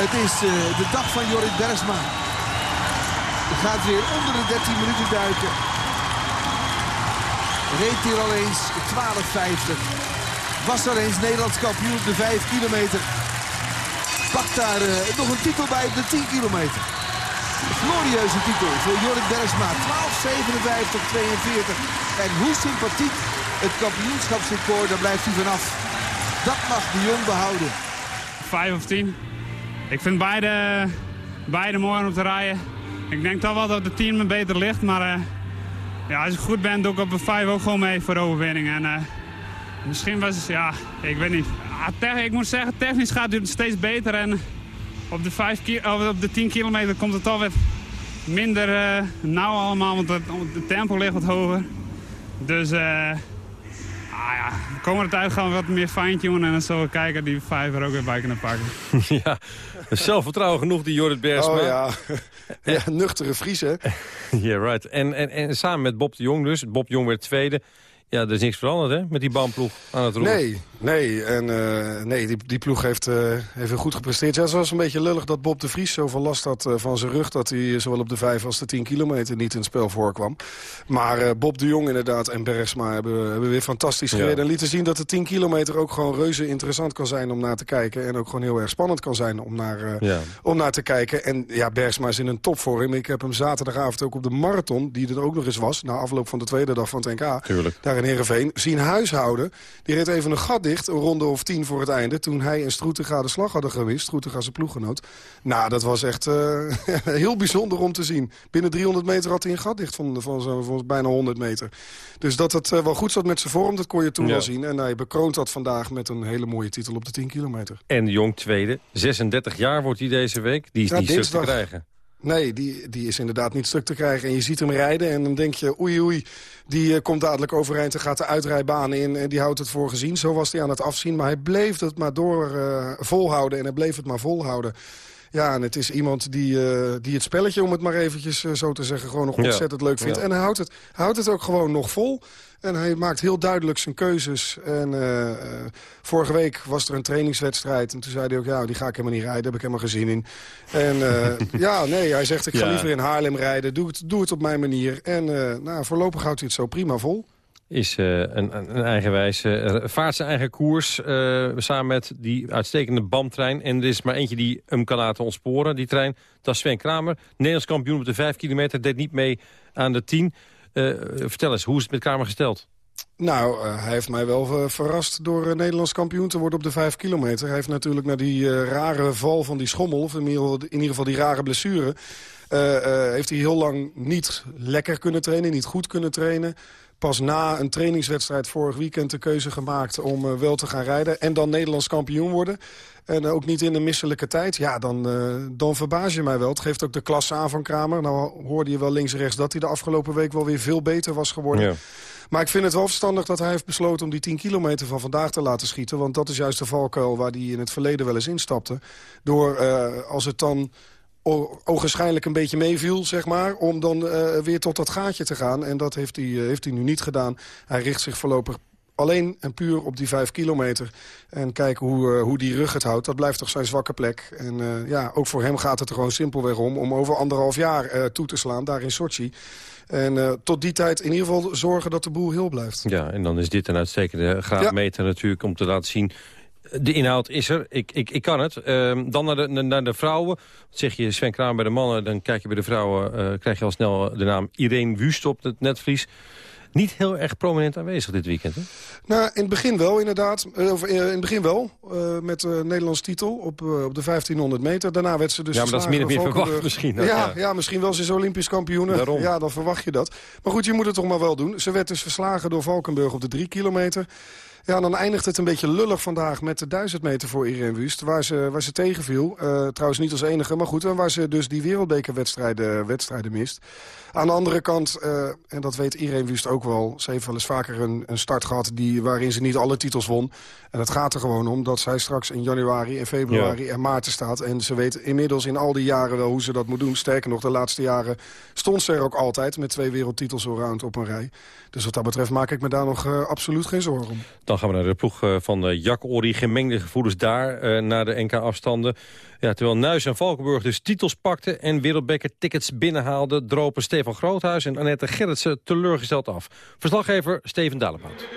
Het is uh, de dag van Jorrit Bergsma. Het gaat weer onder de 13 minuten duiken. Reed hier al eens 12,50 was er eens Nederlands kampioen op de 5 kilometer. Pakt daar uh, nog een titel bij op de 10 kilometer. Glorieuze titel voor Jorrit Bergsma. 12,57, 42. En hoe sympathiek het kampioenschapsrecord, daar blijft hij vanaf. Dat mag de Jong behouden. 5 of 10. Ik vind beide, beide mooi om te rijden. Ik denk toch wel dat de 10 me beter ligt. Maar uh, ja, als ik goed ben, doe ik op de 5 ook gewoon mee voor de overwinning. En, uh, Misschien was het, ja, ik weet niet. Ah, ik moet zeggen, technisch gaat het steeds beter. En op de, 5 of op de 10 kilometer komt het alweer minder uh, nauw allemaal. Want het, het, tempo ligt wat hoger. Dus uh, ah, ja, de komende tijd gaan we wat meer fine-tunen. En dan zullen we kijken die 5 er ook weer bij kunnen pakken. ja, zelfvertrouwen genoeg die Jorrit Bergsma. Oh ja, ja nuchtere Fries hè. Ja, yeah, right. En, en, en samen met Bob de Jong dus. Bob de Jong werd tweede. Ja, er is niks veranderd hè, met die baanploeg aan het roer. Nee, nee, en, uh, nee die, die ploeg heeft, uh, heeft goed gepresteerd. Ja, het was een beetje lullig dat Bob de Vries zoveel last had uh, van zijn rug... dat hij zowel op de 5 als de 10 kilometer niet in het spel voorkwam. Maar Bob de Jong inderdaad en Bergsma hebben, hebben weer fantastisch gereden. Ja. En lieten zien dat de 10 kilometer ook gewoon reuze interessant kan zijn om naar te kijken. En ook gewoon heel erg spannend kan zijn om naar, ja. om naar te kijken. En ja, Bergsma is in een topvorm. Ik heb hem zaterdagavond ook op de marathon, die er ook nog eens was... na afloop van de tweede dag van het NK... Tuurlijk. Daar in Heerenveen, zien huishouden. Die reed even een gat dicht, een ronde of tien voor het einde... toen hij en Stroetega de slag hadden gewist. Stroetega zijn ploeggenoot. Nou, dat was echt uh, heel bijzonder om te zien. Binnen 300 meter had hij een gat dicht van, van, van, van bijna 100 meter. Dus dat het uh, wel goed zat met zijn vorm, dat kon je toen ja. wel zien. En hij bekroont dat vandaag met een hele mooie titel op de 10 kilometer. En Jong tweede, 36 jaar wordt hij deze week. Die is ja, niet te krijgen. Nee, die, die is inderdaad niet stuk te krijgen. En je ziet hem rijden en dan denk je, oei oei, die uh, komt dadelijk overeind en gaat de uitrijbaan in. En die houdt het voor gezien. Zo was hij aan het afzien. Maar hij bleef het maar door uh, volhouden en hij bleef het maar volhouden. Ja, en het is iemand die, uh, die het spelletje, om het maar eventjes uh, zo te zeggen... gewoon nog ontzettend ja. leuk vindt. Ja. En hij houdt, het, houdt het ook gewoon nog vol. En hij maakt heel duidelijk zijn keuzes. En uh, vorige week was er een trainingswedstrijd. En toen zei hij ook, ja, die ga ik helemaal niet rijden. Daar heb ik helemaal geen zin in. En ja, nee, hij zegt, ik ga ja. liever in Haarlem rijden. Doe het, doe het op mijn manier. En nou, voorlopig houdt hij het zo prima vol is uh, een, een eigenwijze, uh, vaart zijn eigen koers... Uh, samen met die uitstekende BAM-trein. En er is maar eentje die hem kan laten ontsporen, die trein. Dat is Sven Kramer, Nederlands kampioen op de 5 kilometer. Deed niet mee aan de 10. Eh, vertel eens, hoe is het met Kramer gesteld? Nou, hij heeft mij wel verrast door Nederlands kampioen te worden op de 5 kilometer. Hij heeft natuurlijk na die rare val van die schommel... of in ieder geval die rare blessure... heeft hij heel lang niet lekker kunnen trainen, niet goed kunnen trainen pas na een trainingswedstrijd vorig weekend de keuze gemaakt om uh, wel te gaan rijden. En dan Nederlands kampioen worden. En uh, ook niet in een misselijke tijd. Ja, dan, uh, dan verbaas je mij wel. Het geeft ook de klasse aan van Kramer. Nou hoorde je wel links en rechts dat hij de afgelopen week wel weer veel beter was geworden. Ja. Maar ik vind het wel verstandig dat hij heeft besloten om die 10 kilometer van vandaag te laten schieten. Want dat is juist de valkuil waar hij in het verleden wel eens instapte. Door, als het dan ogenschijnlijk een beetje meeviel, zeg maar... om dan uh, weer tot dat gaatje te gaan. En dat heeft hij, uh, heeft hij nu niet gedaan. Hij richt zich voorlopig alleen en puur op die vijf kilometer. En kijken hoe, uh, hoe die rug het houdt. Dat blijft toch zijn zwakke plek. En uh, ja, ook voor hem gaat het er gewoon simpelweg om... om over anderhalf jaar uh, toe te slaan, daar in Sochi. En tot die tijd in ieder geval zorgen dat de boel heel blijft. Ja, en dan is dit een uitstekende graadmeter ja. natuurlijk... om te laten zien de inhoud is er. Ik, ik, ik kan het. Uh, dan naar de, naar de vrouwen. zeg je Sven Kraan bij de mannen. Dan kijk je bij de vrouwen. Uh, krijg je al snel de naam Irene Wust op het netvlies. Niet heel erg prominent aanwezig dit weekend, hè? Nou, in het begin wel, inderdaad. Uh, of, in het begin wel, uh, met uh, Nederlands titel op, op de 1500 meter. Daarna werd ze dus Ja, maar dat is min of meer verwacht misschien. Ja, ja. ja, misschien wel. Ze is Olympisch kampioen. Daarom. Ja, dan verwacht je dat. Maar goed, je moet het toch maar wel doen. Ze werd dus verslagen door Valkenburg op de 3 kilometer. Ja, dan eindigt het een beetje lullig vandaag met de 1000 meter voor Irene Wust. Waar ze, waar ze tegenviel. Uh, trouwens niet als enige, maar goed. En waar ze dus die wereldbekerwedstrijden wedstrijden mist. Aan de andere kant, uh, en dat weet Irene Wust ook wel... ze heeft wel eens vaker een, een start gehad die, waarin ze niet alle titels won. En het gaat er gewoon om dat zij straks in januari, en februari ja. en maart staat. En ze weet inmiddels in al die jaren wel hoe ze dat moet doen. Sterker nog, de laatste jaren stond ze er ook altijd... met twee wereldtitels allround op een rij. Dus wat dat betreft maak ik me daar nog uh, absoluut geen zorgen om. Dan gaan we naar de ploeg uh, van Jack Ori. Gemengde gevoelens daar naar de NK-afstanden. Ja, terwijl Nuis en Valkenburg dus titels pakten... en wereldbeker tickets binnenhaalden... dropen Stefan Groothuis en Annette Gerritsen teleurgesteld af. Verslaggever Steven Dalenpout.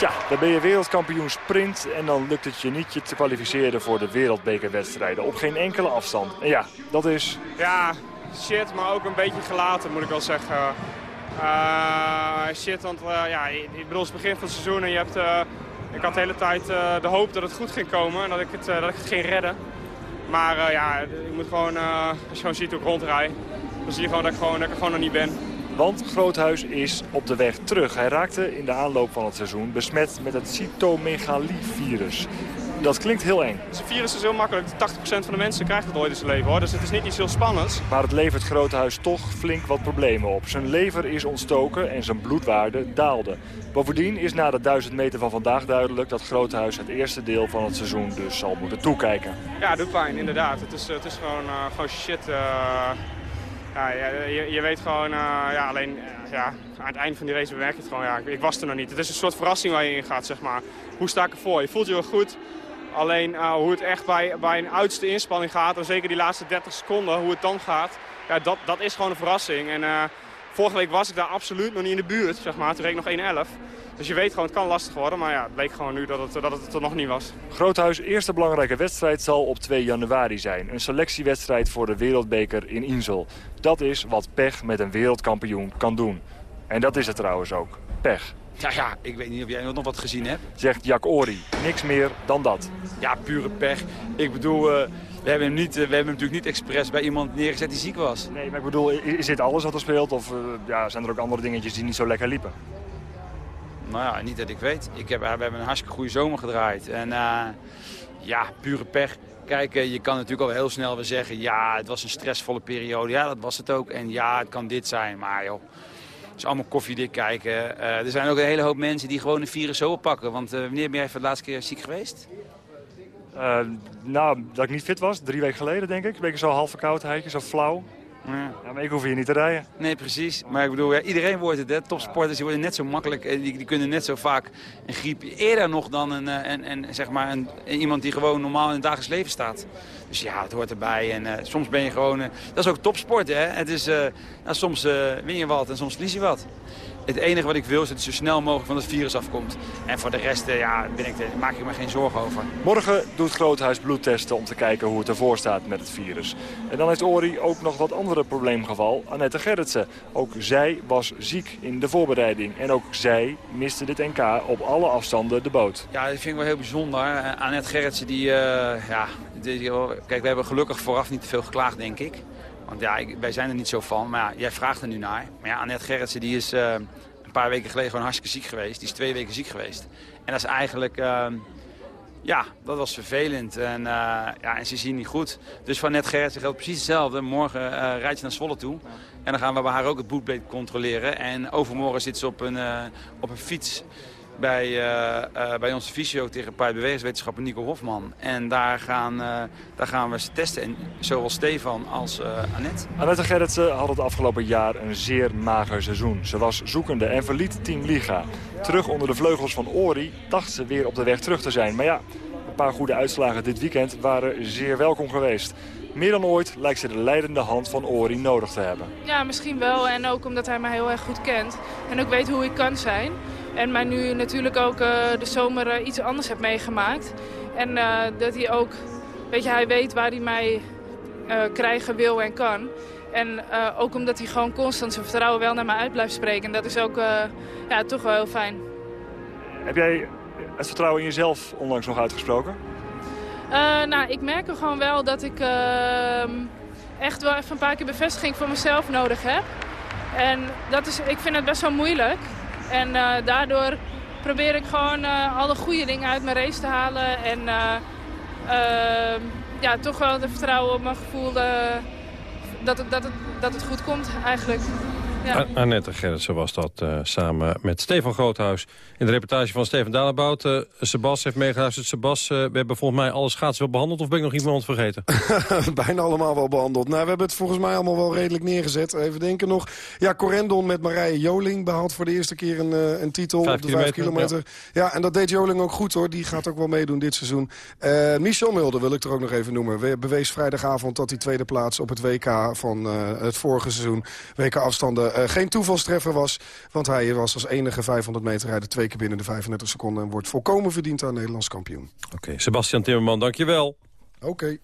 Ja, dan ben je wereldkampioen sprint en dan lukt het je niet je te kwalificeren voor de wereldbekerwedstrijden. Op geen enkele afstand. En ja, dat is... Ja, shit, maar ook een beetje gelaten moet ik wel zeggen. Uh, shit, want uh, ja, ik bedoel, het begin van het seizoen en je hebt... Uh, ik had de hele tijd uh, de hoop dat het goed ging komen en dat ik het, uh, dat ik het ging redden. Maar uh, ja, ik moet gewoon, als je gewoon ziet hoe ik rondrij, dan zie je gewoon dat ik, gewoon, dat ik er gewoon nog niet ben. Want Groothuis is op de weg terug. Hij raakte in de aanloop van het seizoen besmet met het cytomegalie-virus. Dat klinkt heel eng. Het virus is heel makkelijk. 80% van de mensen krijgt het ooit in zijn leven. Hoor. Dus het is niet iets heel spannends. Maar het levert Groothuis toch flink wat problemen op. Zijn lever is ontstoken en zijn bloedwaarde daalde. Bovendien is na de 1000 meter van vandaag duidelijk dat Groothuis het eerste deel van het seizoen dus zal moeten toekijken. Ja, doet pijn inderdaad. Het is, het is gewoon, uh, gewoon shit. Uh, ja, je, je, weet gewoon, uh, ja, alleen ja, aan het eind van die race bewerk je het gewoon. Ja, ik, ik, was er nog niet. Het is een soort verrassing waar je in gaat, zeg maar. Hoe sta ik ervoor? Je voelt je wel goed. Alleen uh, hoe het echt bij, bij een oudste inspanning gaat, en zeker die laatste 30 seconden, hoe het dan gaat, ja, dat, dat is gewoon een verrassing. En uh, vorige week was ik daar absoluut nog niet in de buurt, zeg maar. Toen reed nog 1.11. Dus je weet gewoon, het kan lastig worden, maar ja, het bleek gewoon nu dat het, dat het er nog niet was. Groothuis' eerste belangrijke wedstrijd zal op 2 januari zijn. Een selectiewedstrijd voor de wereldbeker in Insel. Dat is wat pech met een wereldkampioen kan doen. En dat is het trouwens ook. Pech. Ja, ja, ik weet niet of jij nog wat gezien hebt. Zegt Jack Ori. Niks meer dan dat. Ja, pure pech. Ik bedoel, uh, we, hebben hem niet, uh, we hebben hem natuurlijk niet expres bij iemand neergezet die ziek was. Nee, maar ik bedoel, is dit alles wat er speelt? Of uh, ja, zijn er ook andere dingetjes die niet zo lekker liepen? Nou ja, niet dat ik weet. Ik heb, we hebben een hartstikke goede zomer gedraaid. En ja, pure pech. Kijk, je kan natuurlijk al heel snel weer zeggen... ja, het was een stressvolle periode. Ja, dat was het ook. En ja, het kan dit zijn. Maar joh, is allemaal koffiedik kijken. Uh, er zijn ook een hele hoop mensen die gewoon een virus zo oppakken. Want uh, wanneer ben jij voor de laatste keer ziek geweest? Uh, nou, dat ik niet fit was. Drie weken geleden, denk ik. Een beetje zo half verkoudheidje, zo flauw. Ja. ja. maar ik hoef hier niet te rijden. Nee, precies. Maar ik bedoel, ja, iedereen wordt het. Hè. Topsporters die worden net zo makkelijk. Die, die kunnen net zo vaak een griep eerder nog dan een, een, zeg maar een, iemand die gewoon normaal in het dagelijks leven staat. Dus ja, het hoort erbij. En uh, soms ben je gewoon... Uh, dat is ook topsport, hè. Het is, nou, soms win je wat en soms verlies je wat. Het enige wat ik wil is dat hij zo snel mogelijk van het virus afkomt. En voor de rest uh, ja, ben ik, maak ik me geen zorgen over. Morgen doet Groothuis bloedtesten om te kijken hoe het ervoor staat met het virus. En dan heeft Ori ook nog wat andere probleemgeval. Annette Gerritsen. Ook zij was ziek in de voorbereiding. En ook zij miste dit NK op alle afstanden de boot. Ja, dat vind ik wel heel bijzonder. Annette Gerritsen, die, uh, ja, die, kijk, we hebben gelukkig vooraf niet te veel geklaagd, denk ik. Want ja, wij zijn er niet zo van. Maar ja, jij vraagt er nu naar. Maar ja, Annette Gerritsen die is uh, een paar weken geleden gewoon hartstikke ziek geweest. Die is twee weken ziek geweest. En dat is eigenlijk... Uh, ja, dat was vervelend. En, uh, ja, en ze zien niet goed. Dus van net Gerritsen geldt precies hetzelfde. Morgen uh, rijdt ze naar Zwolle toe. En dan gaan we bij haar ook het boetbeet controleren. En overmorgen zit ze op een, op een fiets bij, uh, uh, bij onze fysio tegen bewegingswetenschapper Nico Hofman. En daar gaan, uh, daar gaan we ze testen. En zowel Stefan als Annette. Annette Gerritsen had het afgelopen jaar een zeer mager seizoen. Ze was zoekende en verliet Team Liga. Terug onder de vleugels van Ori dacht ze weer op de weg terug te zijn. Maar ja, een paar goede uitslagen dit weekend waren zeer welkom geweest. Meer dan ooit lijkt ze de leidende hand van Ori nodig te hebben. Ja, misschien wel. En ook omdat hij me heel erg goed kent. En ook weet hoe ik kan zijn. En mij nu natuurlijk ook uh, de zomer uh, iets anders heb meegemaakt. En uh, dat hij ook, weet je, hij weet waar hij mij krijgen wil en kan. En ook omdat hij gewoon constant zijn vertrouwen wel naar mij uit blijft spreken. Dat is ook ja, toch wel heel fijn. Heb jij het vertrouwen in jezelf onlangs nog uitgesproken? nou, ik merk er gewoon wel dat ik ehm, echt wel even een paar keer bevestiging voor mezelf nodig heb. En dat is, ik vind het best wel moeilijk. En uh, daardoor probeer ik gewoon uh, alle goede dingen uit mijn race te halen. En uh, ja, toch wel de vertrouwen op mijn gevoel dat, het, dat, het, dat het goed komt eigenlijk. Ja. Annette Gerritsen was dat uh, samen met Stefan Groothuis. In de reportage van Steven Dalebout. Uh, Sebas heeft meegeluisterd. Sebas, uh, we hebben volgens mij alle schaatsen wel behandeld... of ben ik nog iemand vergeten? Bijna allemaal wel behandeld. Nou, we hebben het volgens mij allemaal wel redelijk neergezet. Even denken nog. Ja, Corendon met Marije Joling behaalt voor de eerste keer een, een titel vijf op de 5 kilometer. Ja. ja. en dat deed Joling ook goed hoor. Die gaat ook wel meedoen dit seizoen. Michel Mulder wil ik er ook nog even noemen. We bewees vrijdagavond dat die tweede plaats op het WK van het vorige seizoen... WK afstanden uh, geen toevalstreffer was. Want hij was als enige 500 meter rijden twee keer binnen de 35 seconden... en wordt volkomen verdiend aan Nederlands kampioen. Oké, okay, Sebastian Timmerman, dankjewel. Oké. Okay.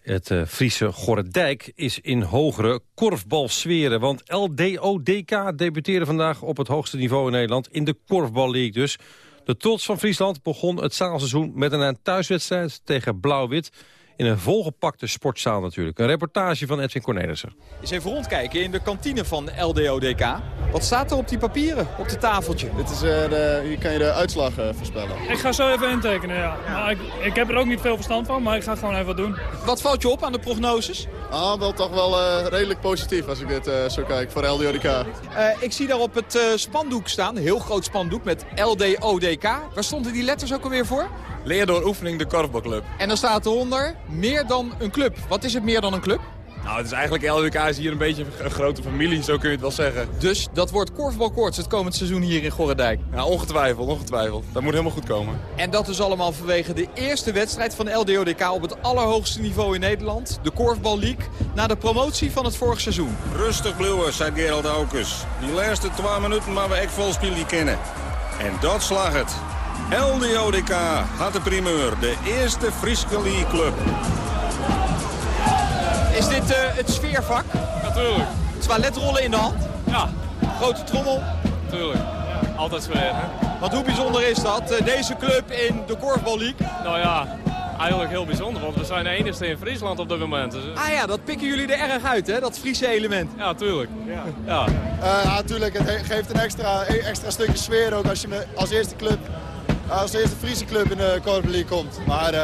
Het uh, Friese Gorredijk is in hogere korfbalsferen. Want LDO-DK debuteerde vandaag op het hoogste niveau in Nederland... in de Korfballeague dus. De trots van Friesland begon het zaalseizoen met een thuiswedstrijd tegen Blauw-Wit in een volgepakte sportzaal natuurlijk. Een reportage van Edwin Cornelissen. Eens even rondkijken in de kantine van LDODK. Wat staat er op die papieren, op het tafeltje? Dit is, uh, de, hier kan je de uitslag uh, voorspellen. Ik ga zo even intekenen, ja. Maar ik, ik, heb er ook niet veel verstand van, maar ik ga gewoon even wat doen. Wat valt je op aan de prognoses? Ah, wel toch wel uh, redelijk positief als ik dit zo kijk voor LDODK. ik zie daar op het spandoek staan, een heel groot spandoek met LDODK. Waar stonden die letters ook alweer voor? Leer door oefening de korfbalclub. En dan staat eronder meer dan een club. Wat is het meer dan een club? Nou, het is eigenlijk LWK is hier een beetje een grote familie, zo kun je het wel zeggen. Dus dat wordt korfbalkoorts het komend seizoen hier in Gorredijk? Ja, ongetwijfeld, ongetwijfeld. Dat moet helemaal goed komen. En dat is allemaal vanwege de eerste wedstrijd van LDODK op het allerhoogste niveau in Nederland. De Korfbal League, na de promotie van het vorig seizoen. Rustig blijven, zei Gerald Aukes. Die laatste twee minuten maar we echt vol spelen die kennen. En dat slag het. LDODK had de primeur, de eerste Friese League club. Is dit uh, het sfeervak? Natuurlijk. Toiletrollen in de hand? Ja. Grote trommel? Tuurlijk. Ja. Altijd sfeer, hè? Want hoe bijzonder is dat, uh, deze club in de Korfbal League? Nou ja, eigenlijk heel bijzonder, want we zijn de enige in Friesland op dit moment. Dus... Ah ja, dat pikken jullie er erg uit, hè, dat Friese element. Ja, tuurlijk. Ja, ja. Uh, ja tuurlijk. Het geeft een extra, extra stukje sfeer ook als je als eerste club als de eerste Friese club in de Korfbal League komt. Maar, uh,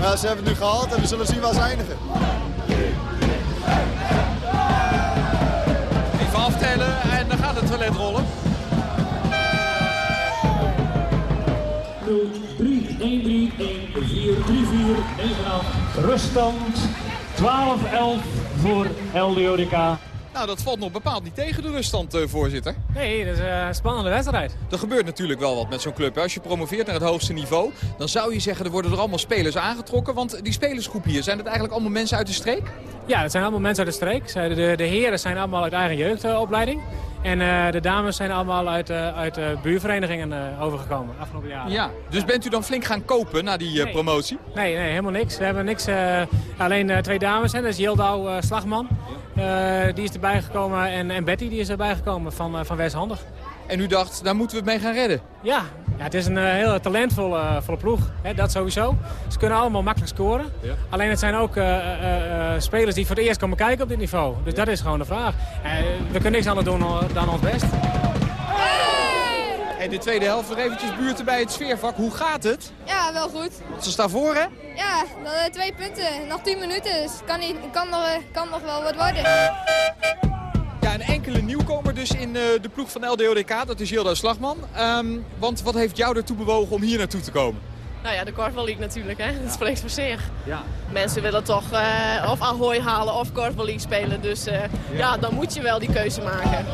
maar ze hebben het nu gehaald en we zullen zien waar ze eindigen. Even aftellen en dan gaat het toilet rollen. 3, 1, 3, 1, 4, 3, 4 en vanaf ruststand 12-11 voor LDODK. Nou, dat valt nog bepaald niet tegen de ruststand, uh, voorzitter. Nee, dat is een spannende wedstrijd. Er gebeurt natuurlijk wel wat met zo'n club. Als je promoveert naar het hoogste niveau, dan zou je zeggen... er worden er allemaal spelers aangetrokken. Want die spelersgroep hier, zijn het eigenlijk allemaal mensen uit de streek? Ja, het zijn allemaal mensen uit de streek. De, de heren zijn allemaal uit eigen jeugdopleiding. En uh, de dames zijn allemaal uit, uh, uit uh, buurverenigingen overgekomen afgelopen jaren. Ja, dus bent u dan flink gaan kopen na die nee. promotie? Nee, nee, helemaal niks. We hebben niks. alleen twee dames, hè. dat is Jildau Slagman. die is erbij gekomen en, en Betty die is erbij gekomen van, van Westhandig. En u dacht, daar moeten we het mee gaan redden? Ja, ja het is een uh, heel talentvolle volle ploeg. Hè, dat sowieso. Ze kunnen allemaal makkelijk scoren. Ja. Alleen het zijn ook uh, uh, spelers die voor het eerst komen kijken op dit niveau. Dus ja. dat is gewoon de vraag. we kunnen niks anders doen dan ons best. Hey, de tweede helft nog eventjes buurten bij het sfeervak. Hoe gaat het? Ja, wel goed. Ze staan voor, hè? Ja, twee punten. Nog tien minuten. Dus kan, niet, kan, nog, kan nog wel wat worden. Ja, een enkele nieuwkomer dus in uh, de ploeg van LDODK. Dat is Jilda Slagman. Um, want wat heeft jou ertoe bewogen om hier naartoe te komen? Nou ja, de Korfbal League natuurlijk. Hè? Dat Ja. spreekt voor zich. Ja. Mensen willen toch eh, of Ahoy halen of Korfbal League spelen. Dus eh, ja. dan moet je wel die keuze maken.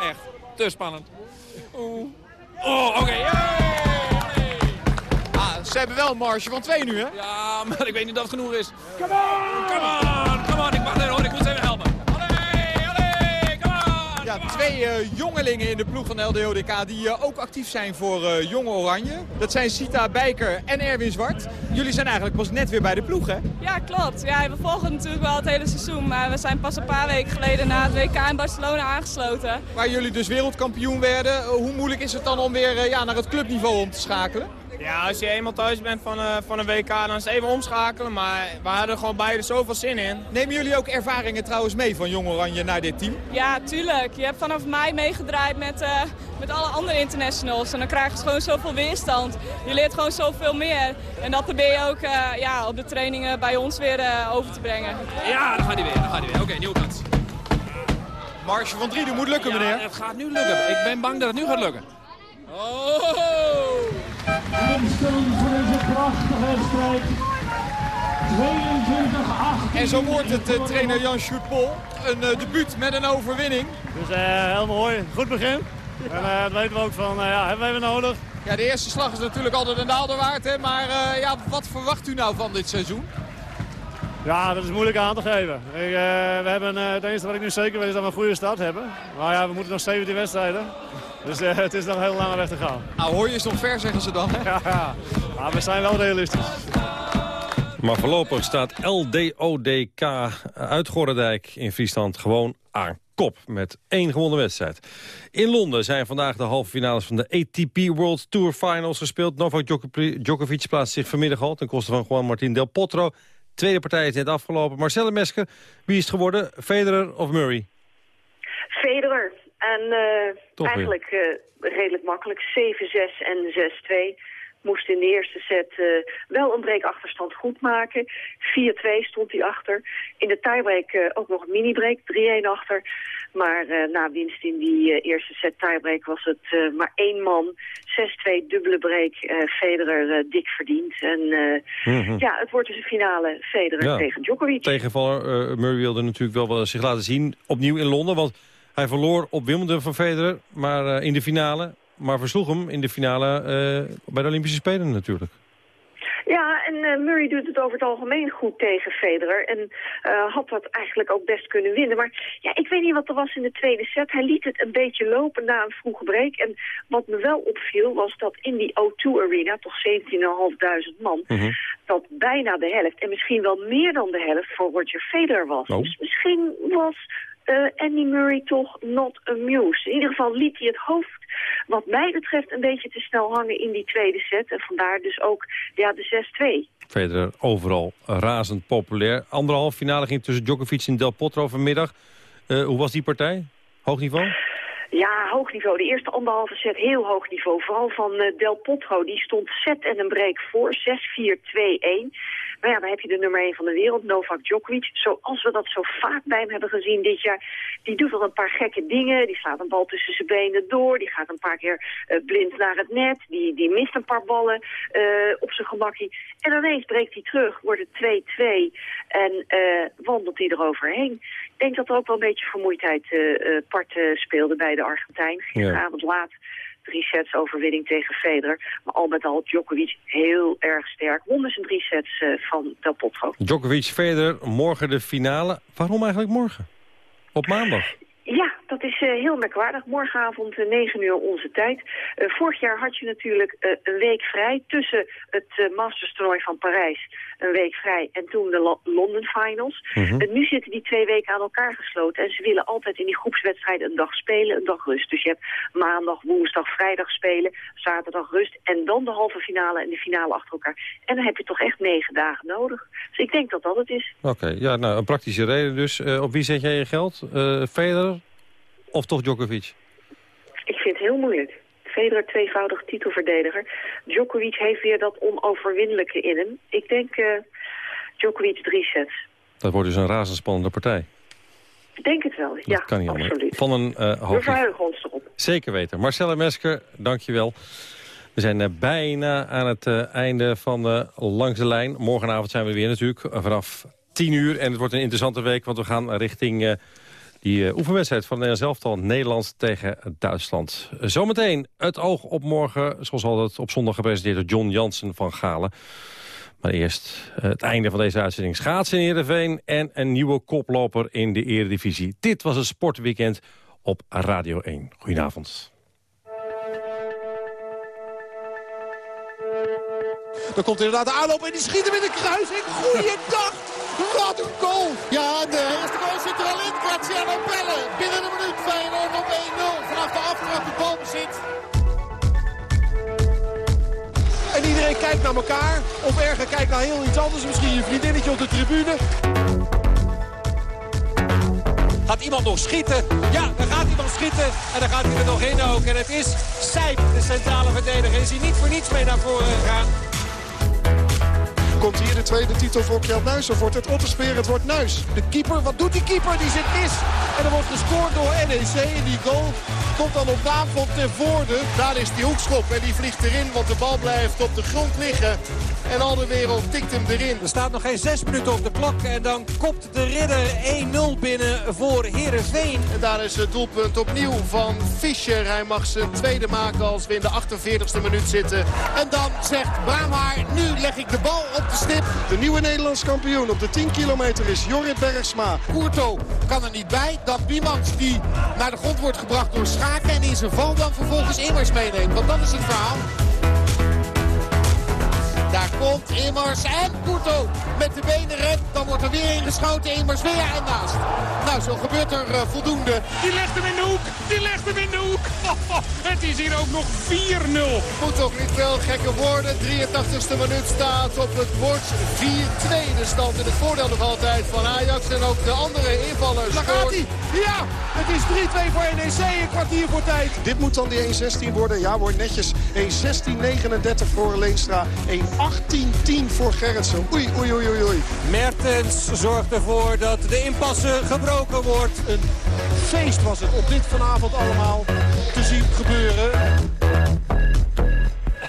Echt, te spannend. Oeh. Oh, oké. Ze hebben wel een marge van twee nu, hè? Ja, maar ik weet niet of dat genoeg is. Come on! Come on! Come on! Ik mag er hoor, ik moet ze even helpen. Ja, twee uh, jongelingen in de ploeg van LDODK die uh, ook actief zijn voor uh, Jonge Oranje. Dat zijn Sita Bijker en Erwin Zwart. Jullie zijn eigenlijk pas net weer bij de ploeg, hè? Ja, klopt. Ja, we volgen natuurlijk wel het hele seizoen. Maar we zijn pas een paar weken geleden na het WK in Barcelona aangesloten. Waar jullie dus wereldkampioen werden. hoe moeilijk is het dan om weer ja, naar het clubniveau om te schakelen? Ja, als je eenmaal thuis bent van, uh, van een WK, dan is het even omschakelen. Maar we hadden gewoon beide zoveel zin in. Nemen jullie ook ervaringen trouwens mee van Jong Oranje naar dit team? Ja, tuurlijk. Je hebt vanaf mei meegedraaid met, uh, met alle andere internationals. En dan krijg je gewoon zoveel weerstand. Je leert gewoon zoveel meer. En dat probeer je ook uh, ja, op de trainingen bij ons weer over te brengen. Ja, dan gaat hij weer. Dan gaat hij weer. Oké, okay, nieuwe kans. Marge van Drieden moet lukken, ja, meneer. het gaat nu lukken. Ik ben bang dat het nu gaat lukken. Oh! Eindstand voor deze prachtige wedstrijd. 22-8. En zo wordt het uh, trainer Jan Sjoerd-Pol. Een uh, debuut met een overwinning. Dus uh, heel mooi. Goed begin. En dat weten we ook van, ja, hebben we even nodig. Ja, de eerste slag is natuurlijk altijd een daalder waard. Hè? Maar ja, wat verwacht u nou van dit seizoen? Ja, dat is moeilijk aan te geven. Ik, we hebben, het enige wat ik nu zeker weet is dat we een goede start hebben. Maar ja, we moeten nog 17 wedstrijden. Dus uh, het is nog een heel lange weg te gaan. Nou, hoor je is nog ver, zeggen ze dan. Hè? Ja, ja, maar we zijn wel realistisch. Maar voorlopig staat LDODK uit Gorredijk in Friesland gewoon aan kop met één gewonnen wedstrijd. In Londen zijn vandaag de halve finales van de ATP World Tour Finals gespeeld. Novak Djokovic plaatst zich vanmiddag al ten koste van Juan Martín Del Potro. Tweede partij is net afgelopen. Marcelle Mesker, wie is het geworden? Federer of Murray? Federer. En uh, eigenlijk uh, redelijk makkelijk. 7-6 en 6-2. Moest in de eerste set uh, wel een breakachterstand goed maken. 4-2 stond hij achter. In de tiebreak ook nog een mini-break. 3-1 achter. Maar na winst in die eerste set tiebreak was het maar één man. 6-2 dubbele break. Federer dik verdiend. En mm -hmm. ja, het wordt dus een finale Federer ja. tegen Djokovic. Tegenvaller Murray wilde natuurlijk wel zich laten zien. Opnieuw in Londen, want... Hij verloor op Wimbledon van Federer, maar uh, in de finale. Maar versloeg hem in de finale uh, bij de Olympische Spelen natuurlijk. Ja, en uh, Murray doet het over het algemeen goed tegen Federer. En uh, had dat eigenlijk ook best kunnen winnen. Maar ja, ik weet niet wat er was in de tweede set. Hij liet het een beetje lopen na een vroege break. En wat me wel opviel was dat in die O2 Arena, toch 17.500 man... Mm -hmm. dat bijna de helft, en misschien wel meer dan de helft, voor Roger Federer was. Oh. Dus misschien was uh, Andy Murray toch not amused. In ieder geval liet hij het hoofd wat mij betreft een beetje te snel hangen in die tweede set. En vandaar dus ook ja, de 6-2. Verder overal razend populair. Anderhalf finale ging tussen Djokovic en Del Potro vanmiddag. Uh, hoe was die partij? Hoog niveau? Ja, hoog niveau. De eerste anderhalve set heel hoog niveau. Vooral van uh, Del Potro. Die stond set en een break voor. 6-4-2-1. Maar ja, dan heb je de nummer 1 van de wereld, Novak Djokovic. Zoals we dat zo vaak bij hem hebben gezien dit jaar. Die doet wel een paar gekke dingen. Die slaat een bal tussen zijn benen door. Die gaat een paar keer uh, blind naar het net. Die, die mist een paar ballen uh, op zijn gemakkie. En ineens breekt hij terug, wordt het 2-2 en uh, wandelt hij eroverheen. Ik denk dat er ook wel een beetje vermoeidheid part speelde bij de Argentijn. Gisteravond ja. laat drie sets overwinning tegen Federer. Maar al met al Djokovic heel erg sterk. Won dus een drie sets uh, van Del Potro. Djokovic, Federer, morgen de finale. Waarom eigenlijk morgen? Op maandag? Dat is uh, heel merkwaardig. Morgenavond uh, 9 uur onze tijd. Uh, vorig jaar had je natuurlijk een week vrij tussen het Masters toernooi van Parijs. Een week vrij en toen de Lo London Finals. -hmm. nu zitten die twee weken aan elkaar gesloten. En ze willen altijd in die groepswedstrijden een dag spelen, een dag rust. Dus je hebt maandag, woensdag, vrijdag spelen, zaterdag rust. En dan de halve finale en de finale achter elkaar. En dan heb je toch echt negen dagen nodig. Dus ik denk dat dat het is. Oké, okay, ja, nou, een praktische reden dus. op wie zet jij je geld? Federer? Of toch Djokovic? Ik vind het heel moeilijk. Federer tweevoudig titelverdediger. Djokovic heeft weer dat onoverwinnelijke in hem. Ik denk uh, Djokovic drie sets. Dat wordt dus een razendspannende partij. Ik denk het wel, dat ja, kan absoluut. Van een uh, We verheugen ons erop. Zeker weten. Marcella Mesker, dankjewel. We zijn uh, bijna aan het uh, einde van de Langs de Lijn. Morgenavond zijn we weer natuurlijk vanaf 10 uur. En het wordt een interessante week, want we gaan richting die uh, oefenwedstrijd van Nederland elftal Nederland tegen Duitsland. Zometeen het oog op morgen, zoals altijd op zondag gepresenteerd door John Jansen van Galen. Maar eerst uh, het einde van deze uitzending. Schaatsen in Heerenveen en een nieuwe koploper in de eredivisie. Dit was het sportweekend op Radio 1. Goedenavond. Er komt inderdaad de aanloop en die schiet hem in de kruising. Goeiedag! Wat een goal! Ja, kijkt naar elkaar. Of erger kijkt naar heel iets anders. Misschien je vriendinnetje op de tribune. Gaat iemand nog schieten? Ja, er gaat iemand schieten. En dan gaat hij er nog in ook. En het is Sijp, de centrale verdediger. Is hij niet voor niets mee naar voren gegaan. Komt hier de tweede titel voor Kjeld Nuis of wordt het Otterspeer? Het wordt Nuis. De keeper, wat doet die keeper? Die zit mis. En er wordt gescoord door NEC. En die goal komt dan op naam van Ter Voorde. Daar is die hoekschop en die vliegt erin, want de bal blijft op de grond liggen. En al de wereld tikt hem erin. Er staat nog geen zes minuten op de klok. En dan kopt de ridder 1-0 binnen voor Heerenveen. En daar is het doelpunt opnieuw van Fischer. Hij mag zijn tweede maken als we in de 48e minuut zitten. En dan zegt Brahmaar, nu leg ik de bal op de. De nieuwe Nederlands kampioen op de 10 kilometer is Jorrit Bergsma. Courto kan er niet bij. Dan Biemans die naar de grond wordt gebracht door Schaken. En in zijn val dan vervolgens Immers meeneemt. Want dat is het verhaal. Daar komt Immers en Couto met de benen red. Dan wordt er weer ingeschoten. Immers weer en naast. Nou, zo gebeurt er uh, voldoende. Die legt hem in de hoek. Die legt hem in de hoek. Oh, het is hier ook nog 4-0. Moet toch niet veel gekke worden. 83ste minuut staat op het bord. 4-2 de stand in het voordeel nog altijd van Ajax. En ook de andere invallers. Daar gaat hij. Ja, het is 3-2 voor NEC. Een kwartier voor tijd. Dit moet dan die 1-16 worden. Ja, wordt netjes 1-16-39 voor Leenstra. 1-18-10 voor Gerritsen. Oei, oei, oei, oei, oei. Mertens zorgt ervoor dat de impasse gebroken wordt. Een feest was het op dit vanavond allemaal te zien gebeuren.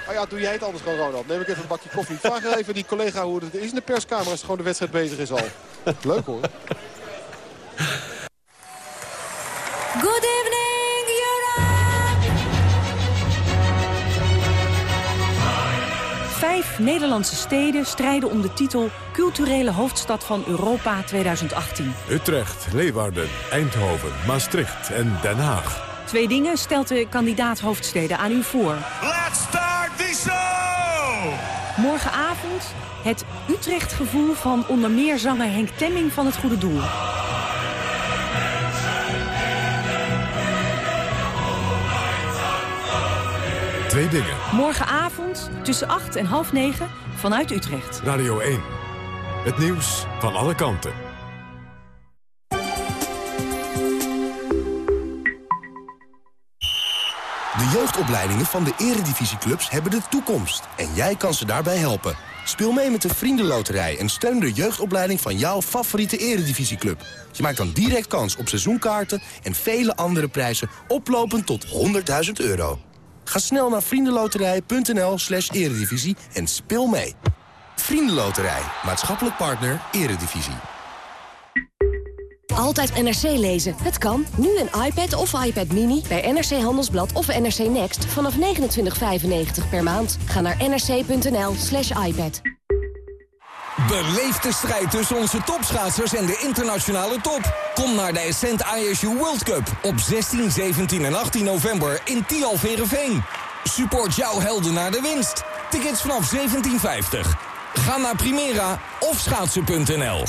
Oh ja, doe jij het anders gewoon, Ronald. Neem ik even een bakje koffie. Vraag even die collega hoe het is in de perskamer als gewoon de wedstrijd bezig is al. Leuk hoor. Good evening, Vijf Nederlandse steden strijden om de titel Culturele Hoofdstad van Europa 2018. Utrecht, Leeuwarden, Eindhoven, Maastricht en Den Haag. Twee dingen stelt de kandidaat hoofdsteden aan u voor. Let's start the show! Morgenavond het Utrecht-gevoel van onder meer zanger Henk Temming van het Goede Doel. Twee dingen. Morgenavond tussen 8 en half 9 vanuit Utrecht. Radio 1. Het nieuws van alle kanten. De jeugdopleidingen van de eredivisieclubs hebben de toekomst. En jij kan ze daarbij helpen. Speel mee met de Vriendenloterij en steun de jeugdopleiding van jouw favoriete eredivisieclub. Je maakt dan direct kans op seizoenkaarten en vele andere prijzen oplopend tot 100.000 euro. Ga snel naar vriendenloterij.nl slash eredivisie en speel mee. Vriendenloterij, maatschappelijk partner, eredivisie. Altijd NRC lezen. Het kan. Nu een iPad of iPad Mini bij NRC Handelsblad of NRC Next vanaf 29,95 per maand. Ga naar nrc.nl slash iPad. Beleef de strijd tussen onze topschaatsers en de internationale top. Kom naar de Ascent ISU World Cup op 16, 17 en 18 november in Tialverenveen. Support jouw helden naar de winst. Tickets vanaf 17,50. Ga naar Primera of schaatsen.nl.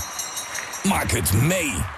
Maak het mee.